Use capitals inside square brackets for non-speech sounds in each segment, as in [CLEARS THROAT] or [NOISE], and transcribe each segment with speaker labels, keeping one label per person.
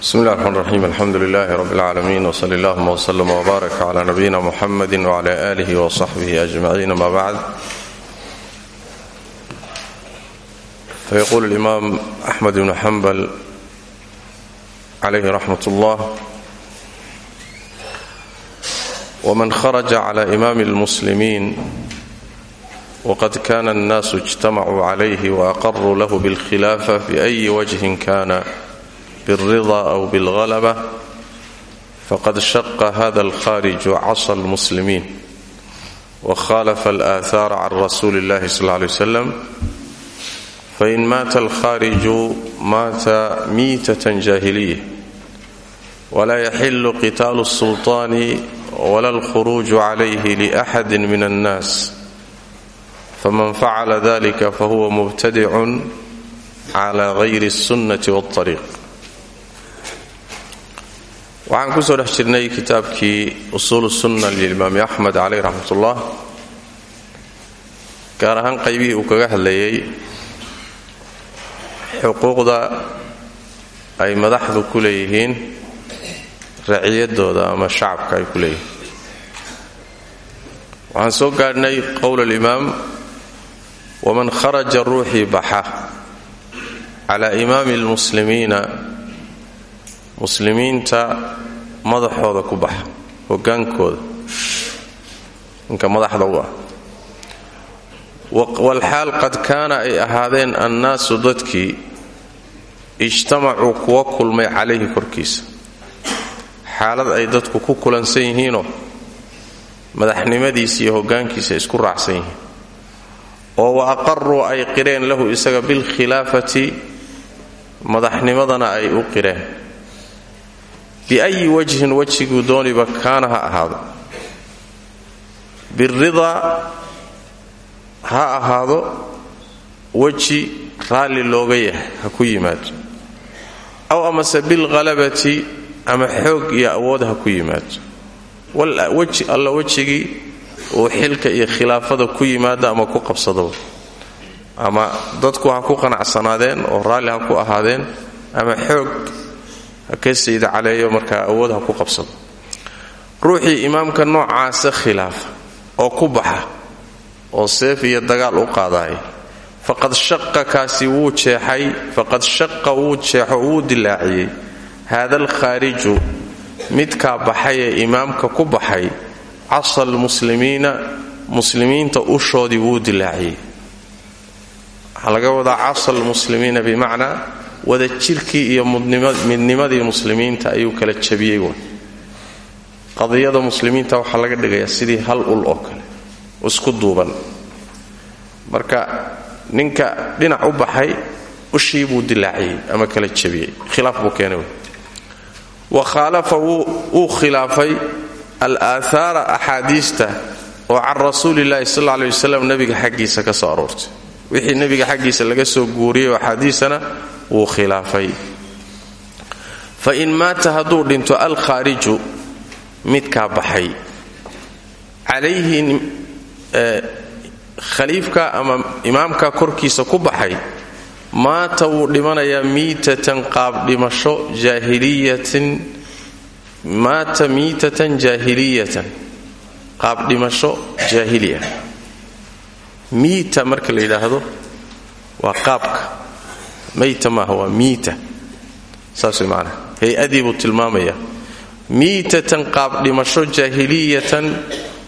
Speaker 1: bsmi اllah الرحmn الرaxيim alxamdu لlah rb اlعaalamiin wsl اllahma wslm wbaarak clى nabiyina mxamadi wclى آlih وصaxbih أجmaciin ama bacd fayqul اlimam أxmed bn xambal عalayh raxmat اllah wman kharaja clى imam اlmuslimin wqad kana الnaas اجtamacuu عlayh وأqaruu lah bاlkhilaafa bأyi wجهi kana بالرضا أو بالغلبة فقد شق هذا الخارج عصى المسلمين وخالف الآثار عن رسول الله صلى الله عليه وسلم فإن مات الخارج مات ميتة جاهلية ولا يحل قتال السلطان ولا الخروج عليه لأحد من الناس فمن فعل ذلك فهو مبتدع على غير السنة والطريق waxaan ku soo dhex jirnay kitaabkii usuul sunna lilimaami axmed caleyh raxmatullah gaar ahaan qaybihii uu kaga hadlayay xuquuqda ay madaxdu ku leeyihiin raciyadooda ama shacabka ay ku leeyihiin. Waxaan soo gaadhnay qowl alimaam waman kharaja ruuxii baxa cala imaami almuslimiina muslimiinta madaxooda ku baxa hogaankooda ninka madaxda u ah. Walxaal qad kaana ay ahaadeen annaasu dadkii ijtamacuu kuwa kulmay calayhi korkiisa. Xaalad ay dadku ku kulansan yihiinoo madaxnimadiisa iyo hogaankiisa isku raacsan yihiin. Oo wa aqaruu ay qireen lahu isaga bilkhilaafati madaxnimadana ay u qireen biayi wajhin wejiguu dooniba kaana ha ahaado biridaa ha ahaado weji raalli looga yahay ha ku yimaado aw amase bilkhalabati ama xoog iyo awood ha ku yimaado weji alla wejigii uu xilka iyo khilaafada ku yimaada ama ku qabsado ama dadku ha ku qanacsanaadeen oo raalli ha ku ahaadeen ama xoog ka sayda caleeyo awood ku qabsado. Ruuxii imaamka noocaasa khilaafa oo ku baxa oo seef iyo dagaal u qaadaaya faqad shaqa kaasi wuu jeexay faqad shaqa wuu jeexo wuu dilaaciyey. Haada alkhaariju midkaa baxay imaamka ku baxay casa almuslimiina muslimiinta ushoodii wuu dilaaciyey. Waxaa laga wadaa casa almuslimiina wada jirkii iyo midnimadii muslimiinta ayuu kala jabiyey qadiyada muslimiinta waxaa laga dhigayaa sidii hal ul oo kale isku duuban. Marka ninka dhinac u baxay ushii buu dilaaciyey ama kala jabiyey. Khilaaf buu keenay wa khaalafa wuu khilaafay al aathaara axaadiista oo can rasuulillaahi sal alla aley wasalam nebiga xaggiisa ka soo aroortay. Wixii nebiga xaggiisa laga soo guuriyey oo wuu khilaafay. Fa in maata hadduu dhinto alkhaariju midkaa baxay. Calayhi khaliifka ama imaamka korkiisa ku baxay maata wuu dhimanayaa miitatan qaab dhimasho jaahiliyatin maata miitatan jaahiliyatan qaab dhimasho jaahiliya. Miita marka la yidhaahdo waa qaabka mayta maaha waa miita. Saas way macnaha hay'adii buu tilmaamayaa. Miitatan qaab dhimasho jaahiliyatan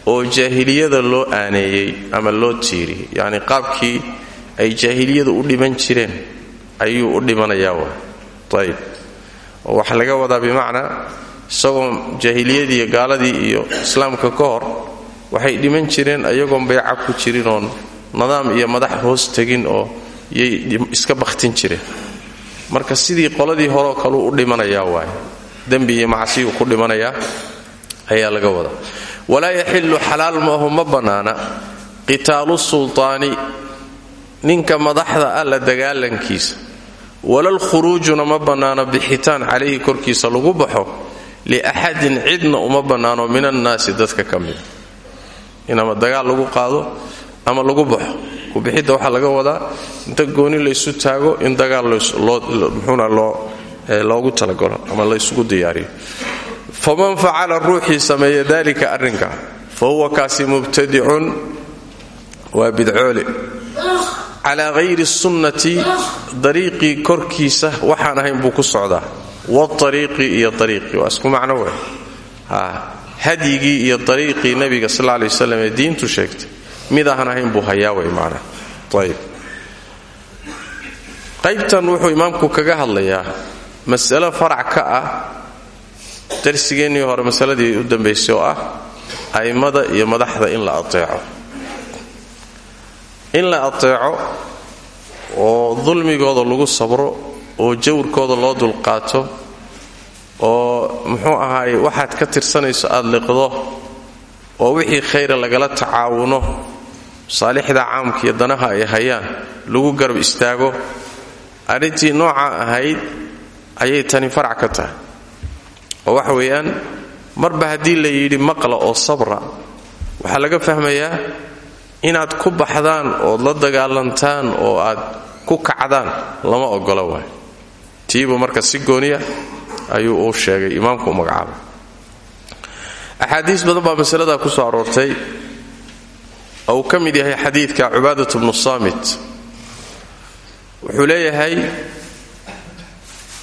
Speaker 1: oo jaahiliyada loo aaneeyey ama loo tiiriyey yacni qaabkii ay jaahiliyada u dhiman jireen ayuu u dhimanayaa wa ayib oo waxaa laga wadaa bimacnaa isagoo jaahiliyadii gaaladii iyo islaamka ka hor waxay dhiman jireen ayagoon bayca ku jirin oon nidaam iyo madax hoos tegin oo yay iska bakhtin jireen marka sidii qoladii horeo kaleu u dhimanayaa waay. Dembi iyo macsiyuu ku dhimanayaa ayaa laga wadaa walaa yaxilu xalaal maahu ma bannaana qitaalu sultaani ninka madaxda ah la dagaalankiisa walal khuruujuna ma bannaano bixitaan calayhi korkiisa lagu baxo. Liaxadin cidna uma bannaano min annaasi dadka ka mida in ama dagaal lagu qaado ama lagu baxo. Kubixidda waxaa laga wadaa inta gooni laysu taago in dagaal muxuuna loogu talagalo ama la isugu diyaariyo. Faman facala ruuxii sameeya dalika arrinka fa huwa kaasi mubtadicun waa bidcoole. Calaa hayri sunnati dariiqii korkiisa waxaan ahayn buu ku socdaa. Waariiqi iyo ariiqii waa isku macno wey hadyigii iyo ariiqii nabiga sal lay waslam diintu sheegtay mid ahan ahayn buu hayaa wey macna. Ayb qaybtan wuxuu imaamku kaga hadlayaa masalo farac ka ah darsigeennii hore masaladii u dambaysay oo ah a'immada iyo madaxda in la ateeco. In la ateeco oo dulmigooda lagu sabro oo jawrkooda loo dulqaato oo muxuu ahaaye waxaad ka tirsanayso aad liqdo oo wixii khayra lagala tacaawuno saalixda caamka iyo danaha ay hayaan lagu garab istaago arrintii nooca ahayd ayay tani farac ka tahay. Oo waxa weeyaan marba haddii la yidhi maqla oo sabra waxaa laga fahmayaa inaad ku baxdaan ood la dagaalantaan oo aad ku kacdaan lama ogola waay tiibu marka si gooniya ayuu uu sheegay imaamku u magacaabay. Axaadiis badan baa masaladaa ku soo aroortay. oo uu ka mid yahay xadiidka cubaadat bnu saamit wuxuu leeyahay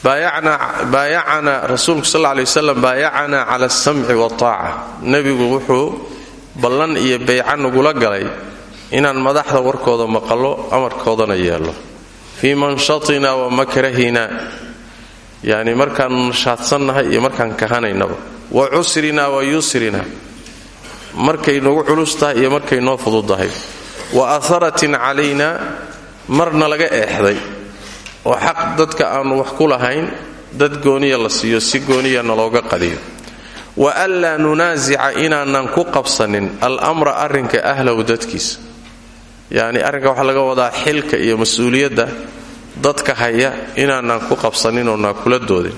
Speaker 1: baayacana rasuulku sal lay waslam baayacana cala alsamci waataaca nebigu wuxuu ballan iyo bayca nagula galay inaan madaxda warkooda maqallo amarkoodana yeello. Fii manshatina wa makrahina. Yacni markaannu nashaadsannahay iyo markaan kahanaynaba wa cusrina wa yusrina markay nagu culus tahay iyo markay noo fududdahay wa aharatin calayna marna laga eexday. Oo xaq dadka aannu wax ku lahayn dad gooniya la siiyo si gooniya nalooga qadiyo. Wa anlaa nunaasica inaanan ku qabsanin almra arrinka ahlahu dadkiisa. Yacni arrinka waxaa laga wadaa xilka iyo mas'uuliyadda dadka haya inaanan ku qabsanin oonaan kula doodin.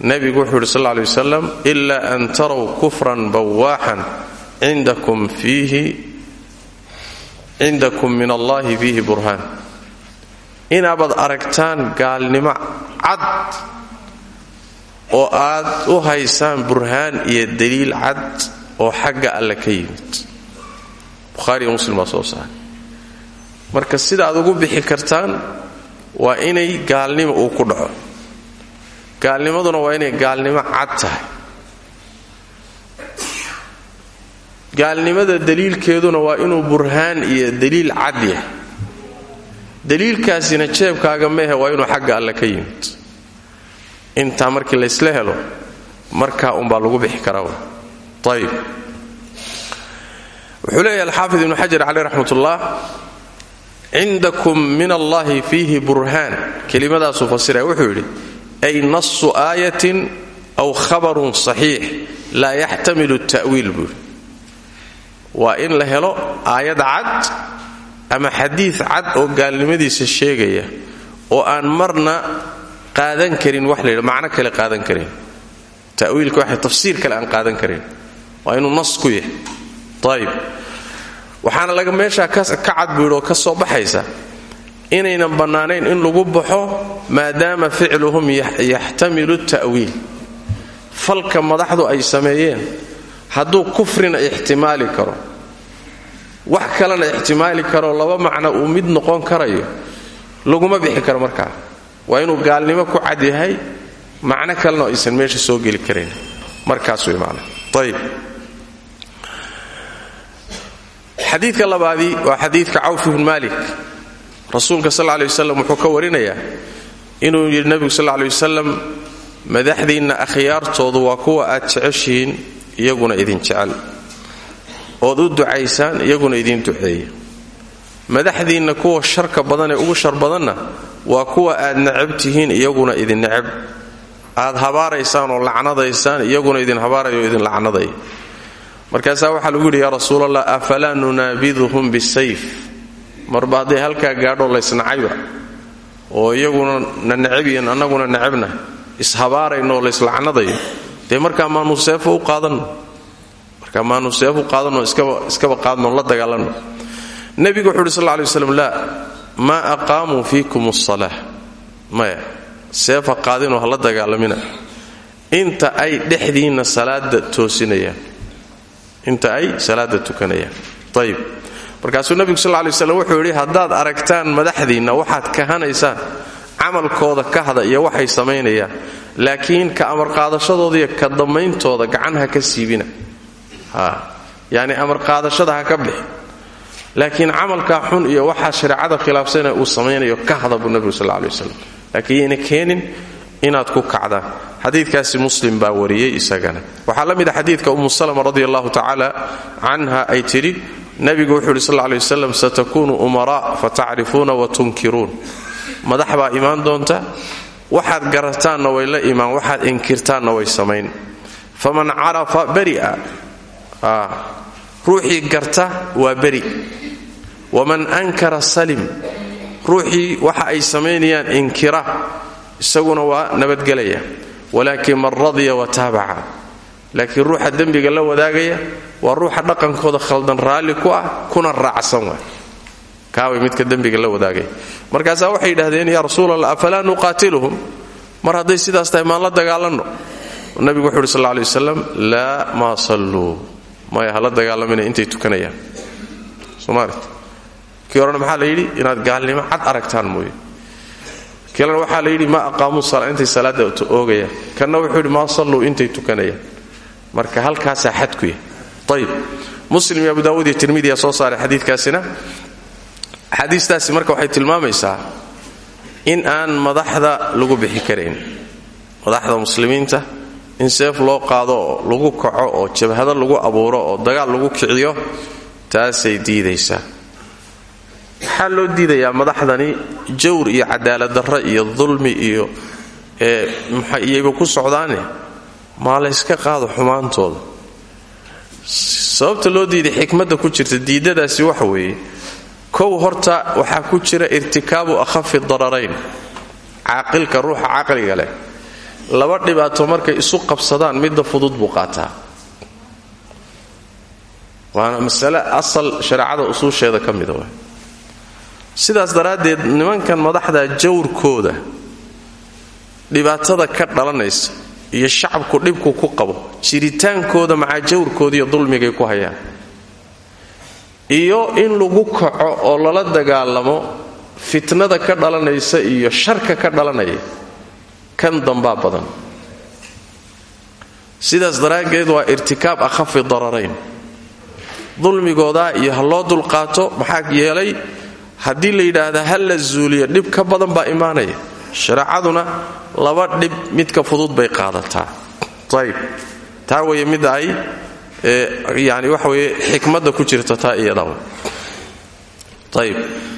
Speaker 1: Nebigu wuxuu yidhi sal lla ilaa an taraw kufran bawaaxan cindakum fiihi cindakum min allahi fiihi burhaan. Inaabaad aragtaan gaalnimo cad oo aad u haysaan burhaan iyo daliil cad oo xagga alle ka yimid. Bukhaariiyo muslim baa soo saaray. Marka sida aad ugu bixi kartaan waa inay gaalnimo uu ku dhaco. Gaalnimaduna waa inay gaalnimo cad tahay gaalnimada daliilkeeduna waa inuu burhaan iyo daliil cad yahay. Daliilkaasina jeebkaaga mehe waa inuu xagga alle ka yimid. Intaa markii laysla helo markaa umbaa lagu bixi karaa ayib wuxuu leeyahay alxaafid ibnu xajar caleyh raxmatullah cindakum min allahi fiihi burhaan. Kelimadaasuu fasiraya wuxuu yidhi ay nasu aayatin aw khabarun saxiix laa yaxtamilu ta'wiil buuhi waa in la helo aayad cad ama xadiid cad oo gaalnimadiisa sheegaya oo aan marna qaadan karin wax layidha macno kale qaadan karin. Tawiilka waxa tafsiir kale aan qaadan karin. Waa inuu nas ku yahay. Ayib waxaana laga meeshaa ka cad buidhi oo ka soo baxaysa inaynan bannaanayn in lagu baxo maadaama ficluhum yaxtamilu ta'wiil. Falka madaxdu ay sameeyeen hadduu kufrina ixtimaali karo. Wax kalena ixtimaali karo laba macno uu mid noqon karayo laguma bixi karo markaa. Waa inuu gaalnimo ku cad yahay macno kalena aysan meesha soo geli karayn markaas way macna ayib xadiidka labaadii waa xadiidka cawf ibn malik rasuulka sal ley wasalam wuxuu ka warinayaa inuu yidhi nebigu sal ley wasalam madaxdiinna akhyaartoodu waa kuwa aad jeceshihiin iyaguna idin jecel. Ood u ducaysaan iyaguna idiin duceeya. Madaxdiinna kuwa sharka badan ee ugu shar badanna waa kuwa aad necab tihiin iyaguna idin necab. Aad habaaraysaan oo lacnadaysaan iyaguna idin habaaraya oo idin lacnadaya. Markaasaa waxaa lagu yidhi yaa rasuulallah afalaa nunaabiduhum bisayf? Marba hadday halkaa gaadho laysnacayba oo iyaguna na necabyiin annaguna necabna ishabaarayno oo layslacnadayo dee markaa maanu seefo u qaadanno markaa maanu seef u qaadanno iskaba qaadno la dagaalanno nebigu wuxu uhi sal lla lay waslam laa maa aqaamuu fiikum asala maya seefa qaadinoo hala dagaalamina. Inta ay dhexdiinna salaada toosinayaan. Inta ay salaada tukanayaan. Ayib markaasuu nebigu sal lay slam wuxuu yidhi haddaad aragtaan madaxdiinna waxaad kahanaysaan camalkooda kahda iyo waxay samaynayaan. Laakiin ka amarqaadashadooda iyo ka dammayntooda gacan ha ka siibina. Yani amarqaadashada ha ka bixi laakiin camalkaa xun iyo waxaa shareecada khilaafsana uu samaynayo kahda buu nebigu sal lay waslam laakiin yayna keenin inaad ku kacdaan. Xadiidkaasi muslim baa wariyey isagana. Waxaa la mid a xadiidka umu salama radi allahu tacaala canha ay tidhi nebigu wuxuu yidhi sal waslam satakunu umaraa fatacrifuuna wa tunkiruun madax baa imaan doonta waxaad garataanna way la imaan waxaad inkirtaanna way samayn. Faman carafa beri'a ruuxii garta waa beri. Waman ankara salim ruuxii waxa ay samaynayaan inkira isaguna waa nabadgelaya. Walaakin man radiya wa taabaca. Laakiin ruuxa dembiga la wadaagaya waa ruuxa dhaqankooda khaldan raalli ku ah kuna raacsan waay kaaway midka dembiga la wadaagaya markaasaa waxay yidhahdeen yaa rasuul allah afalaa nuqaatiluhum? Mar hadday sidaas tahay maan la dagaalanno? Nabigu wuxu uhi sal lay waslam laa maa salluu. Maya hala dagaalamina intay tukanayaan. Somalit kii maxaa la yidhi? Inaad gaalnimo cad aragtaan mooye. Kiilena waxaa la yidhi maa aqaamuu sala intay salaadda oogayaan. Kanna wuxuu yidhi maa intay tukanayaan. Marka halkaasaa xadku yahy ayib muslim iyo abu daawuud iyo tirmidiya soo saaray xadiidkaasina axaadiistaasi marka waxay tilmaamaysaa in aan madaxda lagu bixi karayn. Madaxda muslimiinta in seef loo qaado oo lagu kaco oo jabhado lagu abuuro oo dagaal lagu kiciyo taasay diidaysaa. Maxaa loo diidayaa madaxdani? Jawr iyo cadaaladdarra iyo dulmi iyo iyayba ku socdaane? Maa layska qaado xumaantooda. Sababta loo diiday xikmadda ku jirta diidadaasi waxa weeye kow horta waxaa ku jira irtikaabu akhafi dararayn caaqilka ruuxa caqliga leh. Laba dhibaato markay isu qabsadaan midda fudud buu waana masale asal shareecada usuusheeda ka mida sidaas daraaddeed nimankan madaxda jawrkooda dhibaatada ka dhalanaysa iyo shacabku dhibku ku qabo jiritaankooda macaa jawrkooda iyo dulmigay ku hayaan iyo in lagu kaco oo lala dagaalamo fitnada ka dhalanaysa iyo sharka ka dhalanaya kan dambaa badan. Sidaas daraaddeed waa irtikaab akhafi dararayn. Dulmigoodaa iyo ha loo dulqaato maxaa yeelay haddii la yidhaahda ha la zuuliyo dhib ka badan baa imaanaya. Shareecaduna laba dhib midka fudud bay qaadataa. Ayb taa weye midda ay yani waxa weye xikmadda ku jirta taa iyadaw ayb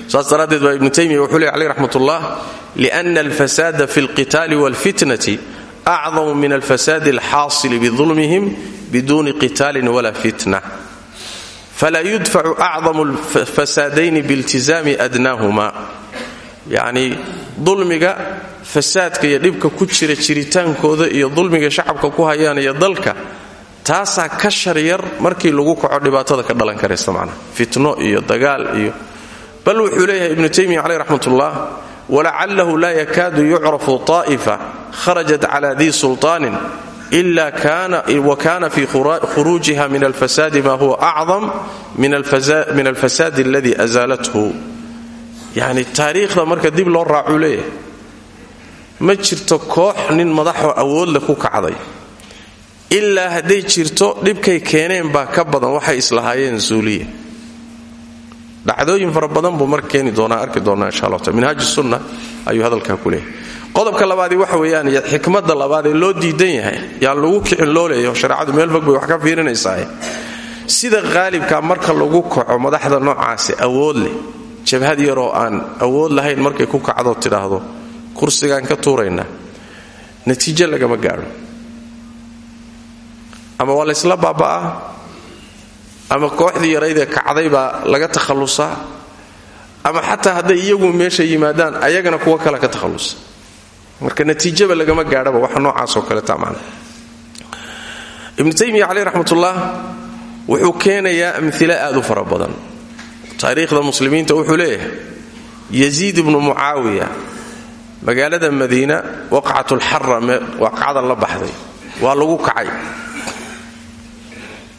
Speaker 1: saas daraaddeed baa ibnu taymiya wuxuu ley aleyh raxmat ullah liana alfasaada fi alqitaali walfitnati acdamu min alfasaadi alxaasili bidulmihim biduuni qitaalin wala fitna. Fla yudfacu acdamu lfasaadayni biiltizaami adnaahuma yacnii dulmiga fasaadka iyo dhibka ku jira jiritaankooda iyo dulmiga shacabka ku hayaan iyo dalka taasaa ka shar yar markii lagu kaco dhibaatada ka dhalan karaysa macnaha fitno iyo dagaal iyo bal wuxuu leeyahay ibnu taymiya caleyh raxmat ullah walacalahu laa yakaadu yucrafu طaa'ifa kharajat cala dii sulطaanin ila wakana fi khuruujiha min alfasaadi ma huwa acdam min alfasaadi aladii azaalathu. Yani taariikhda marka dib loo raacuu ma jirto koox nin madaxoo awoodleh ku kacday ilaa hadday jirto dhibkay keeneen baa ka badan waxay islahaayeen zuuliya dhacdooyin fara badan buu marka keeni arki doonaa insha allah minhaaj sunna ayuu ku leeyahay. Qodobka labaadii waxa weeyaan xikmadda labaad loo diidan yahay yaan lagu kicin loo leeyaho shareecadu meel fog wax ka fiirinaysaa. Sida qaalibka marka lagu kaco madaxda noocaasi awood leh. Jabhad yaroo aan awood lahayn markay ku kacdo tidhaahdo kursigaan ka tuuraynaa natiijo lagama gaadho ama waa laysla baaba'aa? Ama kooxdii yaraydee kacday baa laga takhallusaa? Ama xataa hadday iyagu meesha yimaadaan ayagana kuwa kale ka takhallusa? Marka natiijaba lagama gaadhaba waxa noocaasoo kaleta macna. Ibnu taymiya caleyh raxmatullah wuxuu keenayaa amhilo aad u fara badan. Taariikhda muslimiinta wuxuu leeyahay yaziid ibnu mucaawiya magaalada madiina waqcatulxara waaqacada la baxday. Waa lagu kacay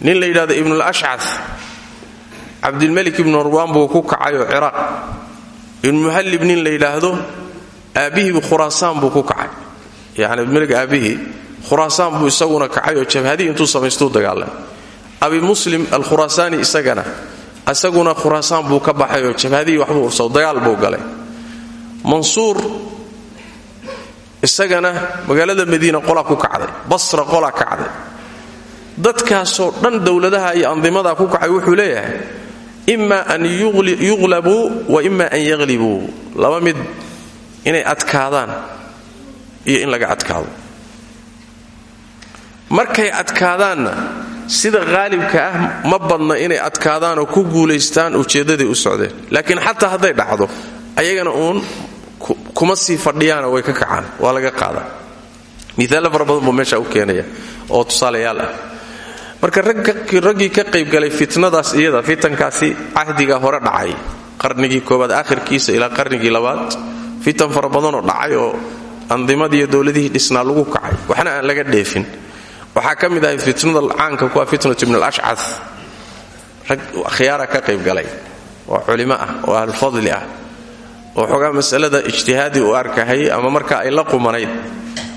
Speaker 1: nin la yidhahdo ibnulashcad cabdilmelik ibnu marwaan buu ku kacay oo ciraaq. Ibnumuhallib nin la yidhaahdo aabbihiibu khuraasaan buu ku kacay. Yani abdilmelik aabbihii khuraasaan buu isaguna kacay oo intuu samaystuu dagaalamay. Abi muslim alkhuraasaani isagana isaguna khuraasaan buu ka baxay oo jabhadihii waxbuu ursaw dagaal buu galay. Mansuur isagana magaalada madiina qolaa ku kacday basra qolaa kacday dadkaasoo dhan dowladaha iyo andimadaa ku kacay wuxuu leeyahay ima an yuqlabuu wa ima an yaglibuu laba mid inay adkaadaan iyo in laga adkaado. Markay adkaadaanna sida qaalibka ah ma badna inay adkaadaanoo ku guulaystaan ujeeddaday u socdeen. Laakiin xataa hadday dhacdo ayagana uun kuma sii fadhiyaana way ka kacaan waa laga qaadaa. Miaalo fara badan meesha u keenaya oo tusaalayaal ah marka raggii ka qaybgalay fitnadaas iyada fitankaasi cahdiga hore dhacay. Qarnigii koobaad akhirkiisa ilaa qarnigii labaad fitan fara badanoo dhacay oo andimadiiyo dowladihii dhisnaa lagu kacay. Waxna aan laga dheefin. Waxaa ka mid fitnada caanka kuwa fitnat ibn alashcad rag khiyaara ka qaybgalay oo culimo ah oo ahlufadli ah oo xoogaa masalada ijtihaadi u arkahayay ama marka ay la qumanayd.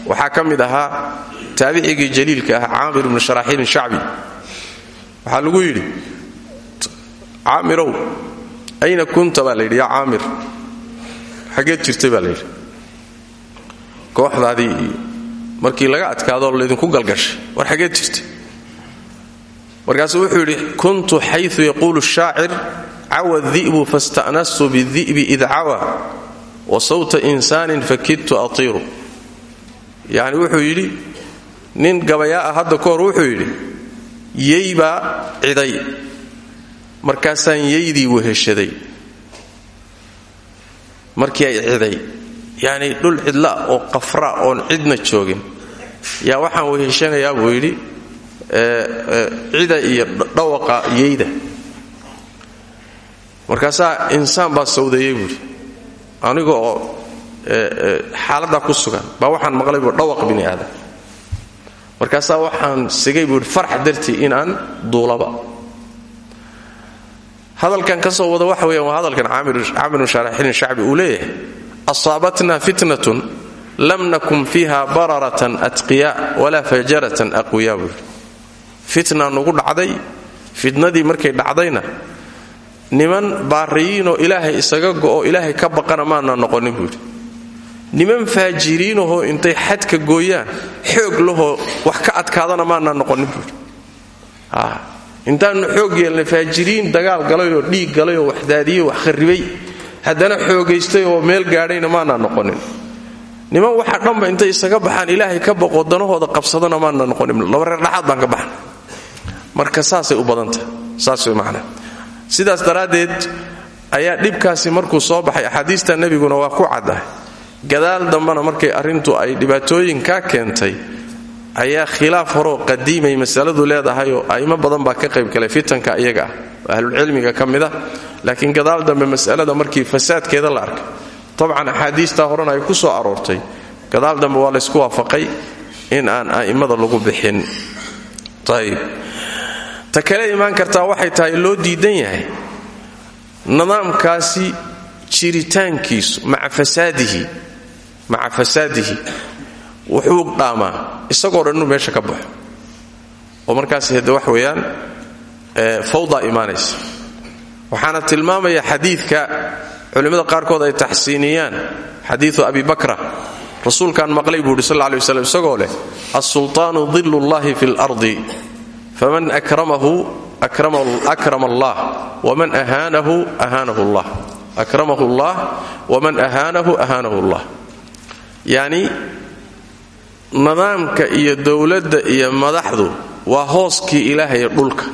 Speaker 1: Waxaa ka ahaa taabicigii jaliilka ah caamir ibnu sharaxiil shacbi waxaa lagu yidhi caamirow ayna kunta? baa layidhi yaa caamir jirtay? baa layidhi kooxdaadii markii laga adkaadoo laydinku galgashay war xaggeed jirtay? Markaasuu wuxuu yidhi kuntu xayu yaquulu shaacir cawa di'bu fasta'nastu bidi'bi id cawa wa sawta insaanin fakidtu atiiru. Yacni wuxuu yidhi nin gabayaa ah hadda ka wuxuu yidhi yey baa ciday. Markaasaan yeydii weheshaday. Markii ay ciday yacni dhul cidla oo qafra oon cidna joogin. Yaa waxaan weheshanayaa buu yidhi cida iyo dhawaqa yeyda markaasaa insaan baa sawdayey buuhi aniga oo xaaladdaa ku sugan baa waxaan maqlay buu dhawaq bini aadam markaasaa waxaan sigay buuhi farx dartii inaan duulaba. Hadalkan ka wada waxa weeyaan waa hadalkan caamir sharaxilin shacbi uu leeyahay asaabatna fitnatun lam nakun fiiha bararatan atqiya walaa fajaratan aqwiya. Fitna nugu dhacday fitnadii markay dhacdayna niman baariyiinoo ilaahay isaga go'o ilaahay ka baqana maana noqonin buuhi niman faajiriinahoo intay xadka gooyaan xoog lahoo wax ka adkaadana maana noqonin buuhi intaannu xoog yeelnay faajiriin dagaal galayoo dhiig galayoo wax daadiyey wax kharribay haddana xoogaystay oo meel gaadhayna maana noqonin. Niman waxa dhanba intay isaga baxaan ilaahay ka baqo danahooda qabsadana maana noqonin. Laba reer dhaxaad baan ka baxna marka saasay u badantah saas way sidaas daraaddeed ayaa dhibkaasi markuu soo baxay axaadiista nebiguna waa ku caddahay gadaal dambana markay arrintu ay dhibaatooyin ka keentay ayaa khilaaf horoo qadiimay masaladu leedahayoo a'imo badan baa ka qaybgalay fitanka iyaga ah ahlulcilmiga ka mid ah. Gadaal dambe masalada markii fasaadkeeda la arkay tabcan axaadiistaa horena ay ku soo aroortay. Gadaal dambe waa laysku waafaqay in aan a'immada lagu bixin. Ayb ta kale imaan kartaa waxay tahay loo diidan yahay nidaamkaasi jiritaankiisu maca fasaadihi maca fasaadihi wuxuu dhaamaa isagoo dhan meesha ka baxo. Oo markaas hade wax weeyaan fawdaa imaanaysa. Waxaana tilmaamaya xadiidka culimmada qaarkood ay taxsiiniyaan. Xadiiu abi bakra rasuulkaan maqlay buu yidhi sal lay waslam isagoo leh alsulطaanu dilu llahi fi اlardi faman akramahu akrama allah waman ahaanahu ahaanahu allah. Akramahu allah waman ahaanahu ahaanahu allah yacni nidaamka iyo dowladda iyo madaxdu waa hooskii ilaahay dhulka.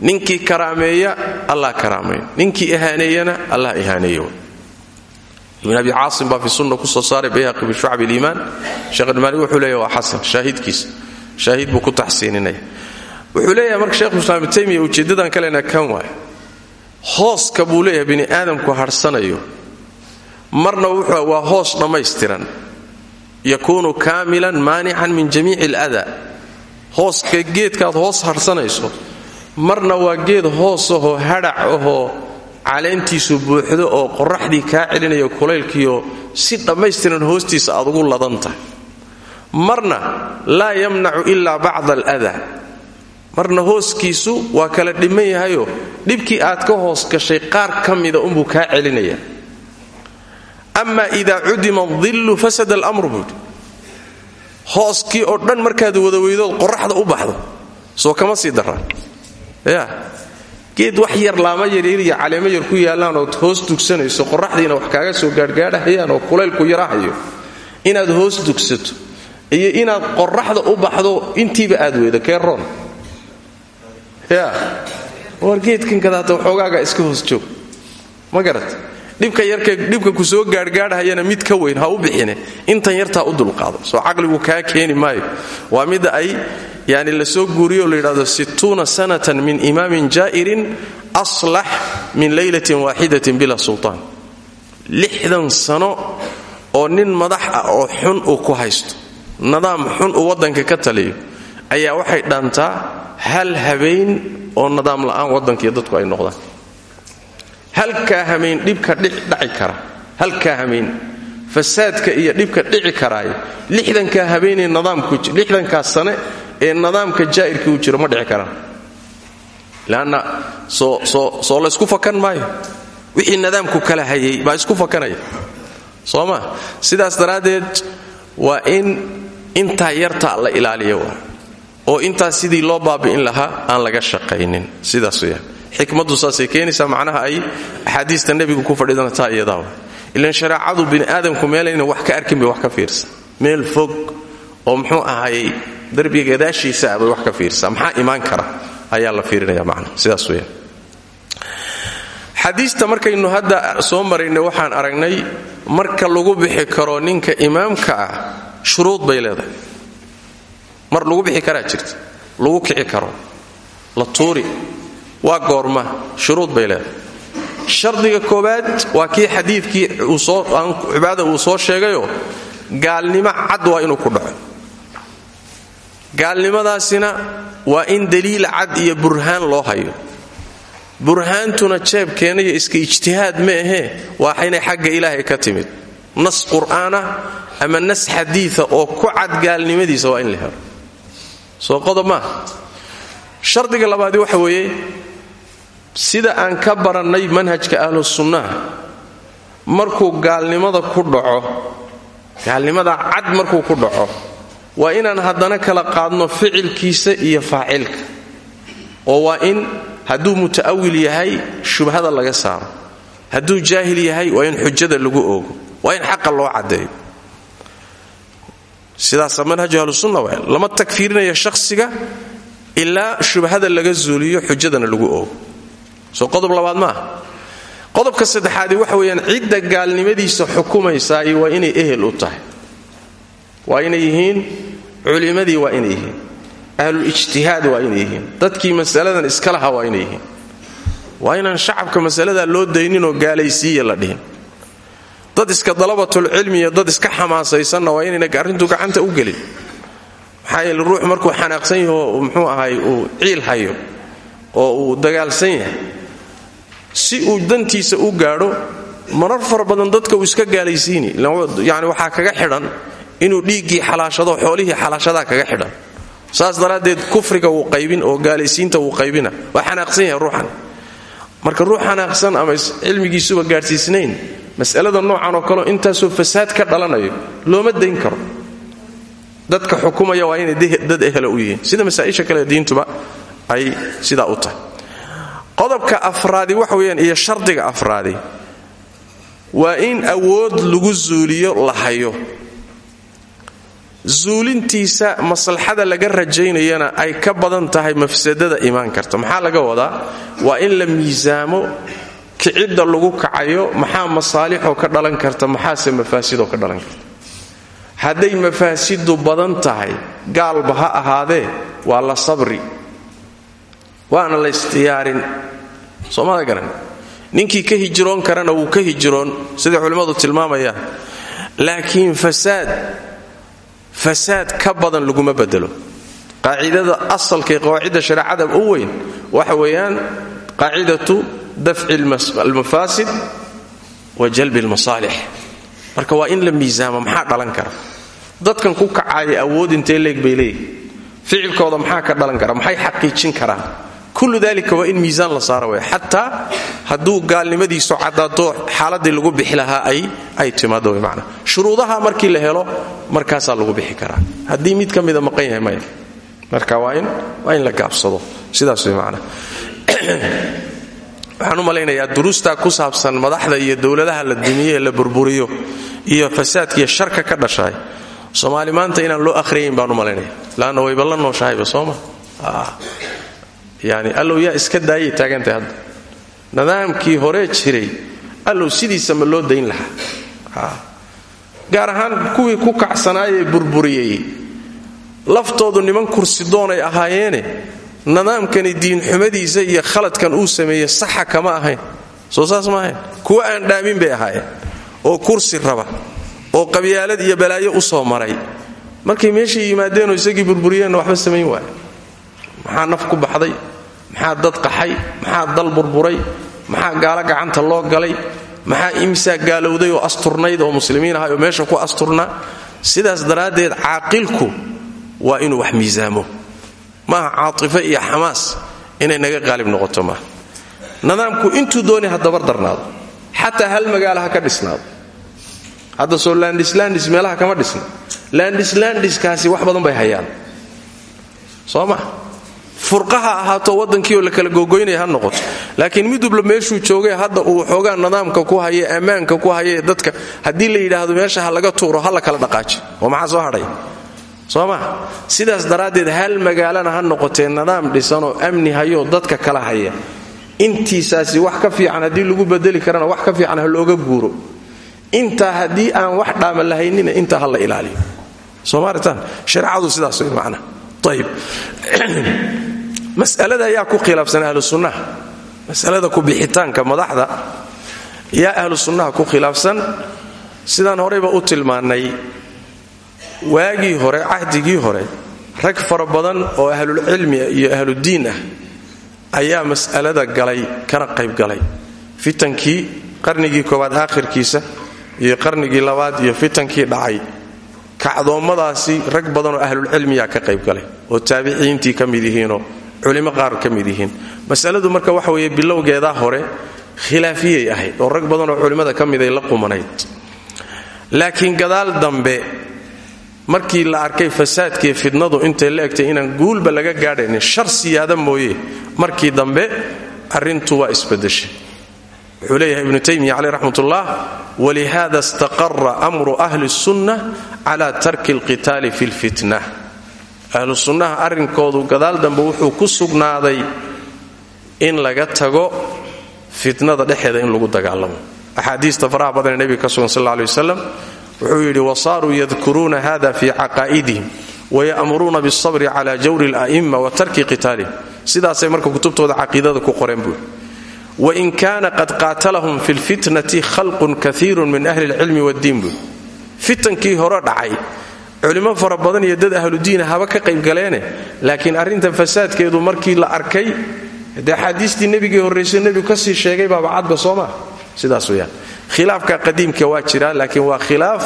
Speaker 1: Ninkii karaameeya allah karaameeyo ninkii ihaaneeyana allah ihaaneeyo ibn abi caasim baa fi sunna ku soo saaray bayhaqi fi shucab iliimaan sheekh ibn maalik wuxuu leeyahy waa xasan shaahidkiisa shaahid buu ku taxsiininaya wuxuu leeyahay marka shekhu islaam ibn taymiya ujeeddadan kalena kan waay hooska buu leeyahay bini aadamku harhsanayo marna waa hoos dhammaystiran. Yakuunu kaamilan maanican min jamiici aladaa hooska geedkaad hoos harsanayso marna waa geed hoos ahoo hadhac ahoo caleentiisu buuxdo oo qoraxdii kaa celinayo kulaylkiioo si dhammaystiran hoostiisa aad ugu ladan tahay. Marna laa yamnacu ilaa bacda aladaa marna hooskiisu waa kala dhiman yahayoo dhibkii aad ka hoos gashay qaar ka mida unbuu kaa celinaya ama ida cudima adillu fasada almru buudi hooskii oo dhan markaad wada weydood qoraxda u baxdo. Soo kama sii daraan ya geed wax yar laama yaryar iyo caleemo yar ku yaallaan ood hoos dugsanayso qoraxdiina wax kaaga soo gaadhgaadhahayaan oo kulaylku yarahayo. Inaad hoos dugsato iyo inaad qoraxda u baxdo intiiba aad weydo keeroon ya war geedkan kadaata waxoogaaga iska hoos joog. Ma garat dhibka yarka dhibka ku soo gaadhgaadhayana mid ka weyn ha u bixine. Intan yartaa u dulqaado. Soo caqligu kaa keeni maayo. Waa midda ay yani la soo guuriyo la yidhahdo situuna sanatan min imaamin jaa'irin aslax min leylatin waaxidatin bila sultaan. Lixdan sano oo nin madax ah oo xun uu ku haysto nidaam xun uu waddanka ka taliyo ayaa waxay dhaantaa hal habeen oo nidaam la'aan waddankiiyo dadku ay noqdaan halkaa hamayn dhibka dhaci kara halkaa hamayn fasaadka iyo dhibka dhici karaayo lixdankaa habeenee nidaamkulixdankaa sane ee nidaamka jaa'irkii jiro ma dhici karaan. Leanna soo laysku fakan maayo? Wixii nidaamku kala hayay baa isku fakanaya. Soo sidaas daraaddeed waa in intaa yartaa la ilaaliyo oo intaas sidii loo baabi'in lahaa aan laga shaqaynin. Sidaas weyaan xikmaddu saasay keenaysaa macnaha ay axaadiista nebigu ku fadhiidana taa iyadaa ilan shareecadu bini aadamku meelayna wax ka arkin bay wax ka fiirsan. Meel fog oo muxuu ahaayey darbiga gadaashiisa ah bay wax ka fiirsaa maxaa imaan kara? Ayaa la fiirinaya macnaha sidaas weyaan xadiista markaynu hadda soo maraynay waxaan aragnay marka lagu bixi karo ninka imaamka ah shuruud bay leedahay. Mar lagu bixi karaa jirta. Lagu kici karo. La tuuri waa goorma shuruud bay leedahay. Shardiga koobaad waa kii xadiidkii cibaada uu soo sheegayoo gaalnimo cad waa inuu ku dhaco. Gaalnimadaasina waa in daliil cad iyo burhaan loo hayo. Burhaantuna jeebkeenna iyo iska ijtihaad ma ahee waa inay xagga ilaahay ka timid. Nas qur'aana ama nas xadiia oo ku cad gaalnimadiisa waa in la helo. Soo qodob maaha shardiga labaadi waxa weeye sida aan ka barannay manhajka ahlu sunnaha markuu gaalnimada ku dhaco gaalnimada cad markuu ku dhaco waa inaan haddana kala qaadno ficilkiisa iyo faacilka oo waa in hadduu muta'awil yahay shubhada laga saaro. Hadduu jaahil yahay waa in xujada lagu oogo waa in xaqa loo caddeeyo. Sidaasa manhaju ahlusunna waa lama tagfiirinaya shakhsiga ilaa shubhada laga zuuliyo xujadana lagu oogo soo qodob labaad maaha qodobka saddexaadi waxa weeyaan cidda gaalnimadiisa xukumaysaay waa inay ehel u tahay. Waa inay yihiin culimmadii waa inay yihiin. Ahlulijtihaad waa inay yihiin. Dadkii masaladan iska laha waa inay yihiin. Waa inaan shacabka masaladaa loo dayninoo gaalaysiiya la dhihin. Dad iska dalabatulcilmi iyo dad iska xamaasaysanna waa inayna arrintu gacanta u gelin. Maxaa ruux markuu xanaaqsan yaho muxuu ahay uu ciil hayo oo uu dagaalsan yahay si uu dantiisa u gaadho marar fara badan dadka uu iska gaalaysiini. Yani waxaa kaga xidhan inuu dhiiggii xalaashado xoolihii xalaashadaa kaga xidhan. Saas daraaddeed kufriga wuu qaybin oo gaalaysiinta wuu qaybina. Waa xanaaqsan ruuxan. Marka ruux xanaaqsan ama cilmigiisuba gaadhsiisnayn masalada noocan oo kaleo intaasoo fasaad ka dhalanayo looma dayn karo. Dadka xukumaya waa inay dad ehela u yihiin. Sida masaa'isha kale diintuba ay sidaa u tahay qodobka afraadi waxa weyaan iyo shardiga afraadi waa in awood lagu zuuliyo la hayo. Zuulintiisa maslaxada laga rajaynayana ay ka badan tahay mafsadada imaan karta. Maxaa laga wadaa? Waa in la miisaamo kicidda lagu kacayo maxaa masaalixoo ka dhalan karta maxaase mafaasidoo ka dhalan karta? Hadday mafaasidu badan tahay gaalba ha ahaadee waa la sabri waana la ystiyaarin soomada garan? Ninkii ka hijroon karana wuu ka hijroon siday culimmadu tilmaamayaan. Laakiin fasaad fasaad ka badan laguma bedelo. Qaacidada asalka ee qawaacidda shareecada u weyn waxa weeyaan qaacidatu dafci almafaasid wa jalbi almasaalix. Marka waa in la miisaamo maxaa dhalan kara? Dadkan ku kacaaya awood intee leeg bay leeyihiin ficilkooda maxaa ka dhalan kara? Maxay xaqiijin karaan kullu dalika waa in miisaan la saara way xataa hadduu gaalnimadiisu cadaato xaaladii lagu bixi lahaa ay timaado way macna. Shuruudaha markii la helo markaasaa lagu bixi karaa. Haddii mid ka maqan yahay maya. Marka waa in waa in la gaabsado. Sidaas way macna. [CLEARS THROAT] Waxaan u malaynayaa ku saabsan madaxda iyo dowladaha la dumiye la burburiyo iyo fasaadkiiyo sharka ka dhashaay soomaali maanta inaan loo akhriyayn baan u malaynaya laanna wayba la nooshahayba sooma yani allow yaa iska daayay taagantahay hadda. Nidaamkii horee jiray allow sidiisa ma loo dayn lahaa. Gaar ahaan kuwii ku kacsanaayee burburiyey. Laftoodu niman kursidoonay ahaayeene nidaamkani diinxumadiisa iyo khaladkan uu sameeyey saxa kama ahayn. Soo saas ma ahayn? Kuwa aan dhaamin bay ahaayeen. Oo kursi raba oo qabyaalad iyo balaayo u soo maray. Markay meeshay yimaadeenoo isagii burburiyeenna waxba samayn waaya maxaa naf ku baxday? Maxaa dad qaxay? Maxaa dal burburay? Maxaa gaalo gacanta loo galay? Maxaa imsaa gaalowday oo asturnayd oo muslimiin ahay oo meesha ku asturnaa sidaas daraaddeed caaqilku waa inuu wax miisaamo. Maaha caatifo iyo xamaas inay naga qaalib noqoto maaha. Nidaamku intuu dooni ha dabar darnaado. Xataa hal magaalo ka dhisnaado. Hadda soo landislandis meelaha kama dhisna. Landislandiskaasi wax badan bay hayaan. Soo furqaha ahaato waddankiioo la kala gogoynaya ha noqoto. Laakiin midubla meeshuu joogay hadda uu xoogaa nidaamka ku haye ammaanka ku haye dadka haddii la yidhaahdo meesha ha tuuro ha la kala dhaqaaji. Oo maxaa soo hadhay? Soo ma sidaas daraaddeed hal magaalana ha noqotee nidaam dhisanoo amni hayoo dadka kala haya. Intiisaasi wax ka fiican haddii lagu bedeli karana wax ka fiican ha looga guuro. Intaa haddii aan wax dhaama lahaynina intaa ha la ilaaliyo. Somaalitan shareecadu sidaas way macna ayib mas'alada ayaa ku khilaafsan ahlu sunnaha. Masalada ku bixitaanka madaxda yaa ahlu sunnaha ku khilaafsan. Sidaan horeyba u tilmaannay waagii hore cahdigii hore rag fara badan oo ahlulcilmi iyo ahludiin ah ayaa mas'alada galay kana qayb galay. Fitankii qarnigii koowaad aakhirkiisa iyo qarnigii labaad iyo fitankii dhacay kacdoommadaasi rag badanoo ahlulcilmiyaa ka qayb galay oo taabiciintii ka mid yihiinoo culimo qaar ka mid yihiin. Masaladu marka waxa weeye bilowgeedaa hore khilaafiyay ahayd oo rag badanoo culimmada ka miday la qumanayd. Laakiin gadaal dambe markii la arkay fasaadkiiyo fidnadu intay la inaan guulba laga gaadhaynin shar siyaada mooye. Markii dambe arrintu waa isbadeshay wuxuu leeyahay ibnu taymiya caleyh raxmatullah walihada istaqara amru ahli sunna cala tarki alqitaali fi lfitna ahlu sunnaha arrinkoodu gadaal dambe wuxuu ku sugnaaday in laga tago fitnada dhexeeda in lagu dagaalamo. Axaadiista faraha badanee nebiga ka sugan sal alla wasalam wuxuu yidhi wasaaruu yadkuruuna hada fi caqaa'idihim waya'muruuna bialsabri cala jawri ala'imma wa tarki qitaalihim. Sidaasay marka kutubtooda caqiidada ku qoreen buuri wain kaana qad qaatalahum fi lfitnati khalqun kaiirun min ahli lcilmi waddiin buuri fitankii hore dhacay culimo fara badan iyo dad ahludiina haba ka qaybgaleene laakiin arrintan fasaadkeedu markii la arkay dee axaadiistii nebigii horraysay nebigu ka sii sheegay baaba cadba soo maa sidaas weyaan khilaafka qadiimka waa jira laakiin waa khilaaf